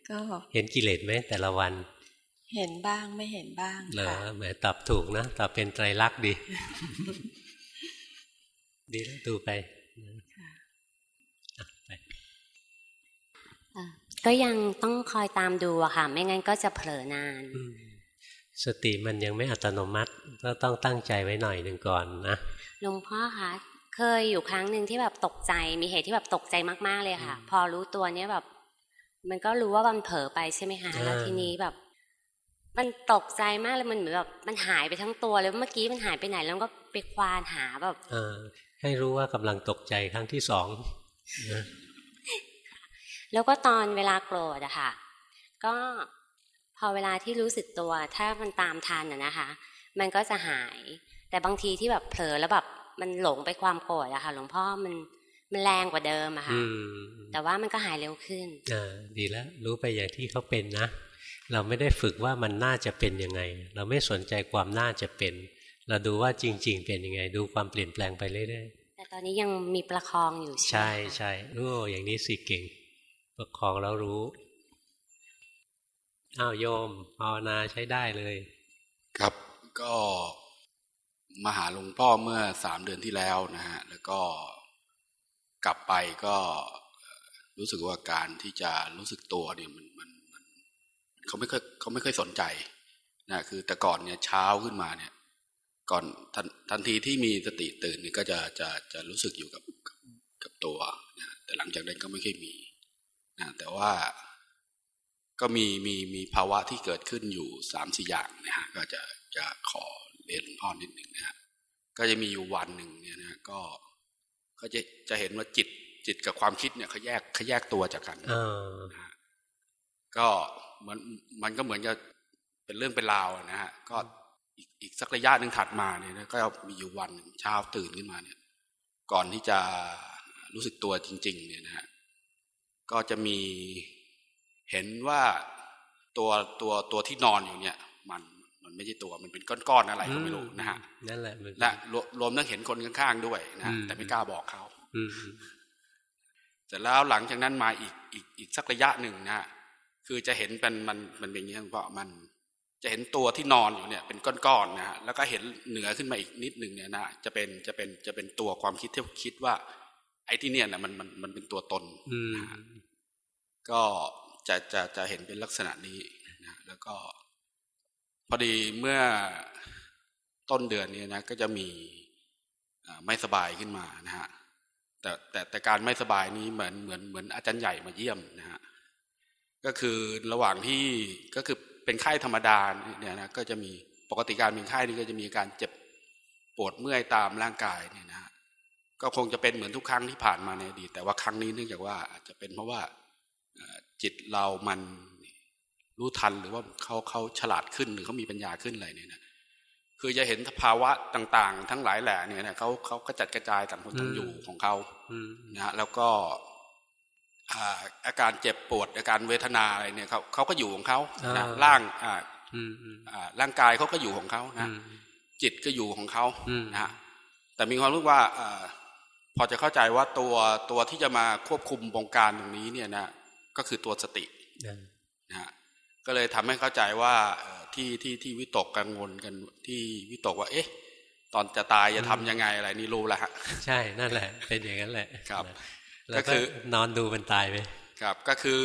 ก็เห็นกิเลสไหมแต่ละวัน เห็นบ้างไม่เห็นบ้างเหรอแหมตอบถูกนะตอบเป็นไตรลักษณ์ดี ดีแล้วดูไปก็ยังต้องคอยตามดูอะค่ะ ไม่งั้นก็จะเผลอนาน สติมันยังไม่อัตโนมัติ ก็ต้องตั้งใจไว้หน่อยหนึ่งก่อนนะหลวงพ่อคะเคยอยู่ครั้งหนึ่งที่แบบตกใจ มีเหตุที่แบบตกใจมากๆเลยค่ะ พอรู้ตัวเนี้ยแบบ มันก็รู้ว่ามันเผลอไปใช่ไหมคะแล้วทีนี้แบบ มันตกใจมากเลยมันเหมือนแบบมันหายไปทั้งตัวเลยเมื่อกี้มันหายไปไหนแล้วก็ไปควานหาแบบอให้รู้ว่ากำลังตกใจครั้งที่สองแล้วก็ตอนเวลาโกรธอะค่ะ ก็พอเวลาที่รู้สึกตัวถ้ามันตามทันอะนะคะ มันก็จะหาย แต่บางทีที่แบบเผลอแล้วแบบมันหลงไปความโกรธอะค่ะ หลวงพ่อมันมันแรงกว่าเดิมอะค่ะแต่ว่ามันก็หายเร็วขึ้นอ่าดีแล้วรู้ไปอย่างที่เขาเป็นนะ เราไม่ได้ฝึกว่ามันน่าจะเป็นยังไง เราไม่สนใจความน่าจะเป็น เราดูว่าจริง ๆ เป็นยังไง ดูความเปลี่ยนแปลงไปเรื่อยๆแต่ตอนนี้ยังมีประคองอยู่ใช่ ใช่โอ้อย่างนี้สิเก่ง ประคองแล้วรู้อ้าวโยมภาวนาใช้ได้เลย ครับก็มาหาหลวงพ่อเมื่อสามเดือนที่แล้วนะฮะแล้วก็กลับไปก็รู้สึกว่าการที่จะรู้สึกตัวเนี่ยมันมันมัน เขาไม่ค่อยเขาไม่ค่อยสนใจนะคือแต่ก่อนเนี่ยเช้าขึ้นมาเนี่ย ก่อนทันทันทีที่มีสติตื่นนี่ก็จะจะจะรู้สึกอยู่กับกับตัวนะแต่หลังจากนั้นก็ไม่ค่อยมีนะแต่ว่าก็มีมีมีภาวะที่เกิดขึ้นอยู่สามสี่อย่างนะฮะก็จะจะขอเรียนหลวงพ่อนิดหนึ่งนะฮะก็จะมีอยู่วันหนึ่งเนี่ยนะก็ก็จะจะเห็นว่าจิตจิตกับความคิดเนี่ยเขาแยกเขาแยกตัวจากกันนะก็ มันมันก็เหมือนจะเป็นเรื่องเป็นราวนะฮะก็อีกอีกสักระยะหนึ่งถัดมาเนี่ยก็มีอยู่วันเช้าตื่นขึ้นมาเนี่ย ก่อนที่จะรู้สึกตัวจริง ๆ เนี่ยนะฮะก็จะมีเห็นว่าตัวตัวตัวที่นอนอยู่เนี่ย มันมันไม่ใช่ตัวมันเป็นก้อนๆอะไรก็ไม่รู้นะฮะนั่นแหละและรวมทั้งเห็นคนข้างๆด้วยนะแต่ไม่กล้าบอกเขาแต่แล้วหลังจากนั้นมาอีกอีกอีกสักระยะหนึ่งนะ คือจะเห็นเป็นมันมันเป็นอย่างนี้เพราะมัน จะเห็นตัวที่นอนอยู่เนี่ย เป็นก้อนๆนะฮะแล้วก็เห็นเหนือขึ้นมาอีกนิดหนึ่งเนี่ยนะจะเป็นจะเป็นจะเป็นตัวความคิดที่คิดว่า ไอ้ที่เนี่ยนะมันมันมันเป็นตัวตนก็จะจะจะเห็นเป็นลักษณะนี้นะแล้วก็ พอดีเมื่อต้นเดือนนี้นะก็จะมีไม่สบายขึ้นมานะฮะแต่แต่แต่การไม่สบายนี้เหมือนเหมือนเหมือนอาจารย์ใหญ่มาเยี่ยมนะฮะ ก็คือระหว่างที่ก็คือเป็นไข้ธรรมดาเนี่ยนะก็จะมีปกติการเป็นไข้นี่ก็จะมีการเจ็บปวดเมื่อยตามร่างกายเนี่ยนะฮะก็คงจะเป็นเหมือนทุกครั้งที่ผ่านมาในอดีตแต่ว่าครั้งนี้เนื่องจากว่าอาจจะเป็นเพราะว่าจิตเรามันรู้ทันหรือว่าเขาเขาฉลาดขึ้นหรือเขามีปัญญาขึ้นอะไรเนี่ยนะคือจะเห็นภาวะต่าง ๆ ทั้งหลายแหล่เนี่ยนะเขาเขาก็จัดกระจายต่างคนต่างอยู่ของเขานะแล้วก็ อาการเจ็บปวดอาการเวทนาอะไรเนี่ยเขาเขาก็อยู่ของเขานะร่างอ่าร่างกายเขาก็อยู่ของเขานะจิตก็อยู่ของเขานะแต่มีความรู้ว่าพอจะเข้าใจว่าตัวตัวที่จะมาควบคุมวงการตรงนี้เนี่ยนะก็คือตัวสตินะฮะก็เลยทำให้เข้าใจว่าที่ที่ที่วิตกกังวลกันที่วิตกว่า เอ๊ะ ตอนจะตายจะทำยังไงอะไรนี่รู้แล้วฮะใช่นั่นแหละ เป็นอย่างนั้นแหละครับ ก็คือนอนดูมันตายไปครับ ก็คือ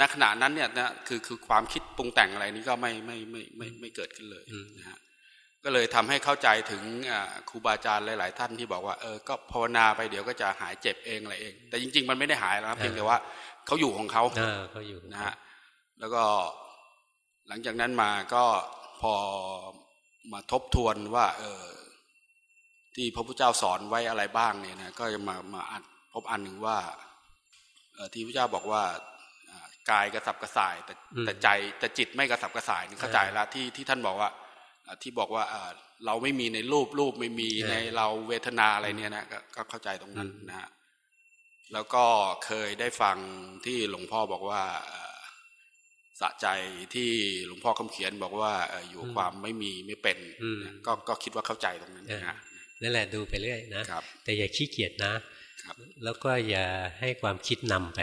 ณขณะนั้นเนี่ยนะคือคือความคิดปรุงแต่งอะไรนี้ก็ไม่ไม่ไม่ไม่ไม่เกิดขึ้นเลยนะฮะก็เลยทำให้เข้าใจถึงครูบาอาจารย์หลาย ๆ ท่านที่บอกว่าเออก็ภาวนาไปเดี๋ยวก็จะหายเจ็บเองอะไรเอง แต่จริง ๆ มันไม่ได้หายแล้วเพียงแต่ว่าเขาอยู่ของเขาเขาอยู่นะฮะแล้วก็หลังจากนั้นมาก็พอมาทบทวนว่า เออที่พระพุทธเจ้าสอนไว้อะไรบ้างเนี่ยนะก็จะมามาอ่าน พบอันหนึ่งว่าที่พระเจ้าบอกว่ากายกระสับกระส่าย แต่แต่ใจแต่จิตไม่กระสับกระส่ายนี่เข้าใจแล้วที่ที่ท่านบอกว่าที่บอกว่าเราไม่มีในรูปรูปไม่มีในเราเวทนาอะไรเนี่ยนะก็เข้าใจตรงนั้นนะฮะแล้วก็เคยได้ฟังที่หลวงพ่อบอกว่าสะใจที่หลวงพ่อคำเขียนบอกว่าอยู่ความไม่มีไม่เป็นก็ก็คิดว่าเข้าใจตรงนั้นนะนั่นแหละดูไปเรื่อยนะแต่อย่าขี้เกียจนะ แล้วก็อย่าให้ความคิดนำไป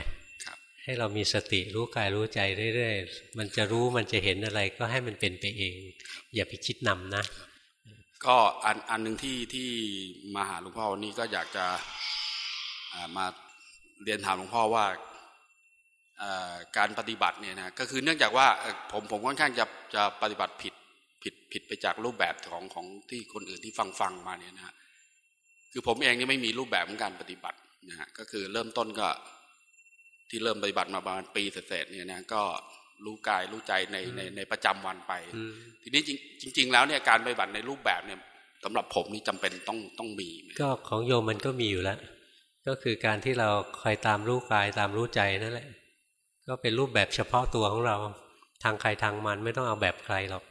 ให้เรามีสติรู้กายรู้ใจเรื่อยๆ มันจะรู้มันจะเห็นอะไรก็ให้มันเป็นไปเอง อย่าไปคิดนำนะ ก็อันอันหนึ่งที่ที่มาหาหลวงพ่อวันนี้ก็อยากจะมาเรียนถามหลวงพ่อว่าการปฏิบัติเนี่ยนะก็คือเนื่องจากว่าผมผมค่อนข้างจะจะปฏิบัติผิดผิดผิดไปจากรูปแบบของของที่คนอื่นที่ฟังฟังมาเนี่ยนะ คือผมเองนี่ไม่มีรูปแบบของการปฏิบัตินะฮะก็คือเริ่มต้นก็ที่เริ่มปฏิบัติมาประมาณปีเศษเนี่ยนะก็รู้กายรู้ใจในในในประจำวันไป ทีนี้จริงจริงๆแล้วเนี่ยการปฏิบัติในรูปแบบเนี่ยสำหรับผมนี่จำเป็นต้องต้องมี ก็ของโยมมันก็มีอยู่แล้ว ก็คือการที่เราคอยตามรู้กายตามรู้ใจนั่นแหละ ก็เป็นรูปแบบเฉพาะตัวของเรา ทางใครทางมันไม่ต้องเอาแบบใครหรอก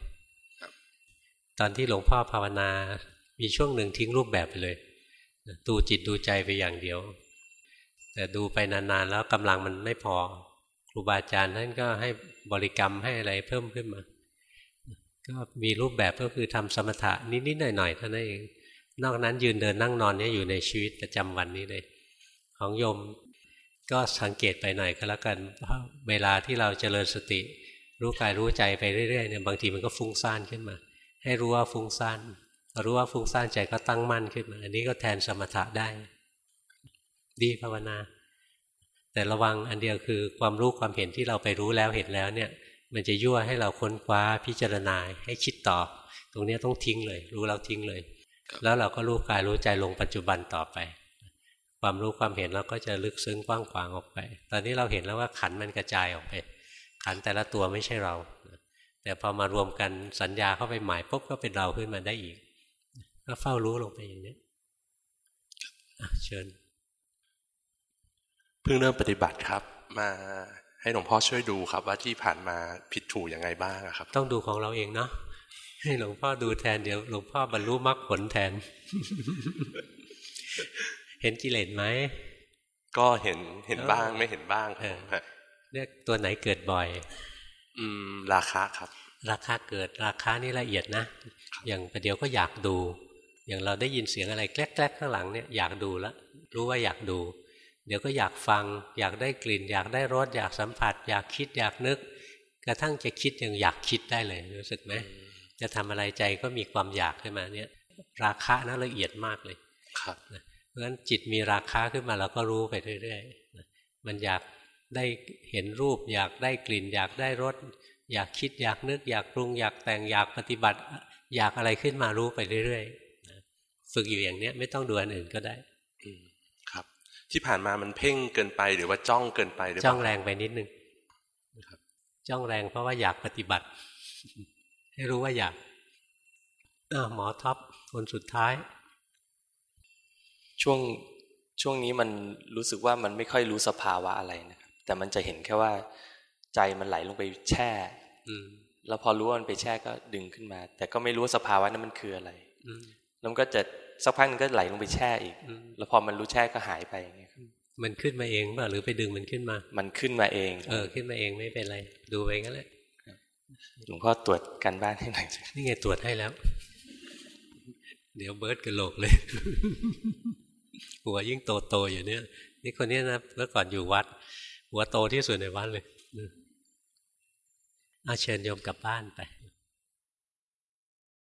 ตอนที่หลวงพ่อภาวนา มีช่วงหนึ่งทิ้งรูปแบบไปเลย ดูจิตดูใจไปอย่างเดียว แต่ดูไปนานๆแล้วกำลังมันไม่พอ ครูบาอาจารย์ท่านก็ให้บริกรรมให้อะไรเพิ่มขึ้นมา ก็มีรูปแบบก็คือทำสมถะนิดๆหน่อยๆเท่านั้นเอง นอกนั้นยืนเดินนั่งนอนนี่อยู่ในชีวิตประจำวันนี้เลย ของโยมก็สังเกตไปหน่อยก็แล้วกันเวลาที่เราเจริญสติ รู้กายรู้ใจไปเรื่อยๆเนี่ยบางทีมันก็ฟุ้งซ่านขึ้นมา ให้รู้ว่าฟุ้งซ่าน รู้ว่าฟุ้งซ่านใจก็ตั้งมั่นขึ้นมาอันนี้ก็แทนสมถะได้ ดีภาวนา แต่ระวังอันเดียวคือความรู้ความเห็นที่เราไปรู้แล้วเห็นแล้วเนี่ย มันจะยั่วให้เราค้นคว้าพิจารณาให้คิดต่อ ตรงนี้ต้องทิ้งเลย รู้แล้วทิ้งเลย แล้วเราก็รู้กายรู้ใจลงปัจจุบันต่อไป ความรู้ความเห็นเราก็จะลึกซึ้งกว้างขวางออกไป ตอนนี้เราเห็นแล้วว่าขันมันกระจายออกไป ขันแต่ละตัวไม่ใช่เรา แต่พอมารวมกันสัญญาเข้าไปหมายปุ๊บก็เป็นเราขึ้นมาได้อีก ก็เฝ้ารู้ลงไปอย่างนี้เชิญ เพิ่งเริ่มปฏิบัติครับ มาให้หลวงพ่อช่วยดูครับ ว่าที่ผ่านมาผิดถูกยังไงบ้างครับ ต้องดูของเราเองเนาะให้หลวงพ่อดูแทนเดี๋ยวหลวงพ่อบรรลุมรรคผลแทน เห็นกิเลสไหมก็เห็นเห็นบ้างไม่เห็นบ้างครับเนี่ยตัวไหนเกิดบ่อย อืม ราคาครับ ราคาเกิดราคานี่ละเอียดนะ อย่างประเดี๋ยวก็อยากดู อย่างเราได้ยินเสียงอะไรแกล้ๆข้างหลังเนี่ยอยากดูแล้วรู้ว่าอยากดู เดี๋ยวก็อยากฟัง อยากได้กลิ่น อยากได้รสอยากสัมผัส อยากคิดอยากนึก กระทั่งจะคิดยังอยากคิดได้เลยรู้สึกไหมจะทำอะไรใจก็มีความอยากขึ้นมาเนี่ย ราคะน่าละเอียดมากเลยครับเพราะฉะนั้นจิตมีราคะขึ้นมาเราก็รู้ไปเรื่อยๆมันอยากได้เห็นรูป อยากได้กลิ่น อยากได้รสอยากคิดอยากนึก อยากปรุง อยากแต่งอยากปฏิบัติ อยากอะไรขึ้นมารู้ไปเรื่อยๆ ฝึกอยู่อย่างเนี้ยไม่ต้องดูอันอื่นก็ได้ครับ ที่ผ่านมามันเพ่งเกินไปหรือว่าจ้องเกินไปหรือจ้องแรงไปนิดนึงครับจ้องแรงเพราะว่าอยากปฏิบัติ ให้รู้ว่าอยากหมอท็อปคนสุดท้าย ช่วงช่วงนี้มันรู้สึกว่ามันไม่ค่อยรู้สภาวะอะไรนะครับแต่มันจะเห็นแค่ว่า ใจมันไหลลงไปแช่แล้วพอรู้ว่ามันไปแช่ก็ดึงขึ้นมา แต่ก็ไม่รู้สภาวะนั้นมันคืออะไรแล้วก็จะ สักพักนึงก็ไหลลงไปแช่อีก แล้วพอมันรู้แช่ก็หายไปอย่างเงี้ยมันขึ้นมาเองป่ะหรือไปดึงมันขึ้นมา มันขึ้นมาเอง เออขึ้นมาเองไม่เป็นไร ดูไปงั้นแหละหลวงพ่อตรวจกันบ้านให้หน่อยนี่ไงตรวจให้แล้ว เดี๋ยวเบิร์ดกระโหลกเลย หัวยิ่งโตโตอยู่เนี่ย นี่คนนี้นะเมื่อก่อนอยู่วัด หัวโตที่สุดในวัดเลยอาเชิญโยมกลับบ้านไป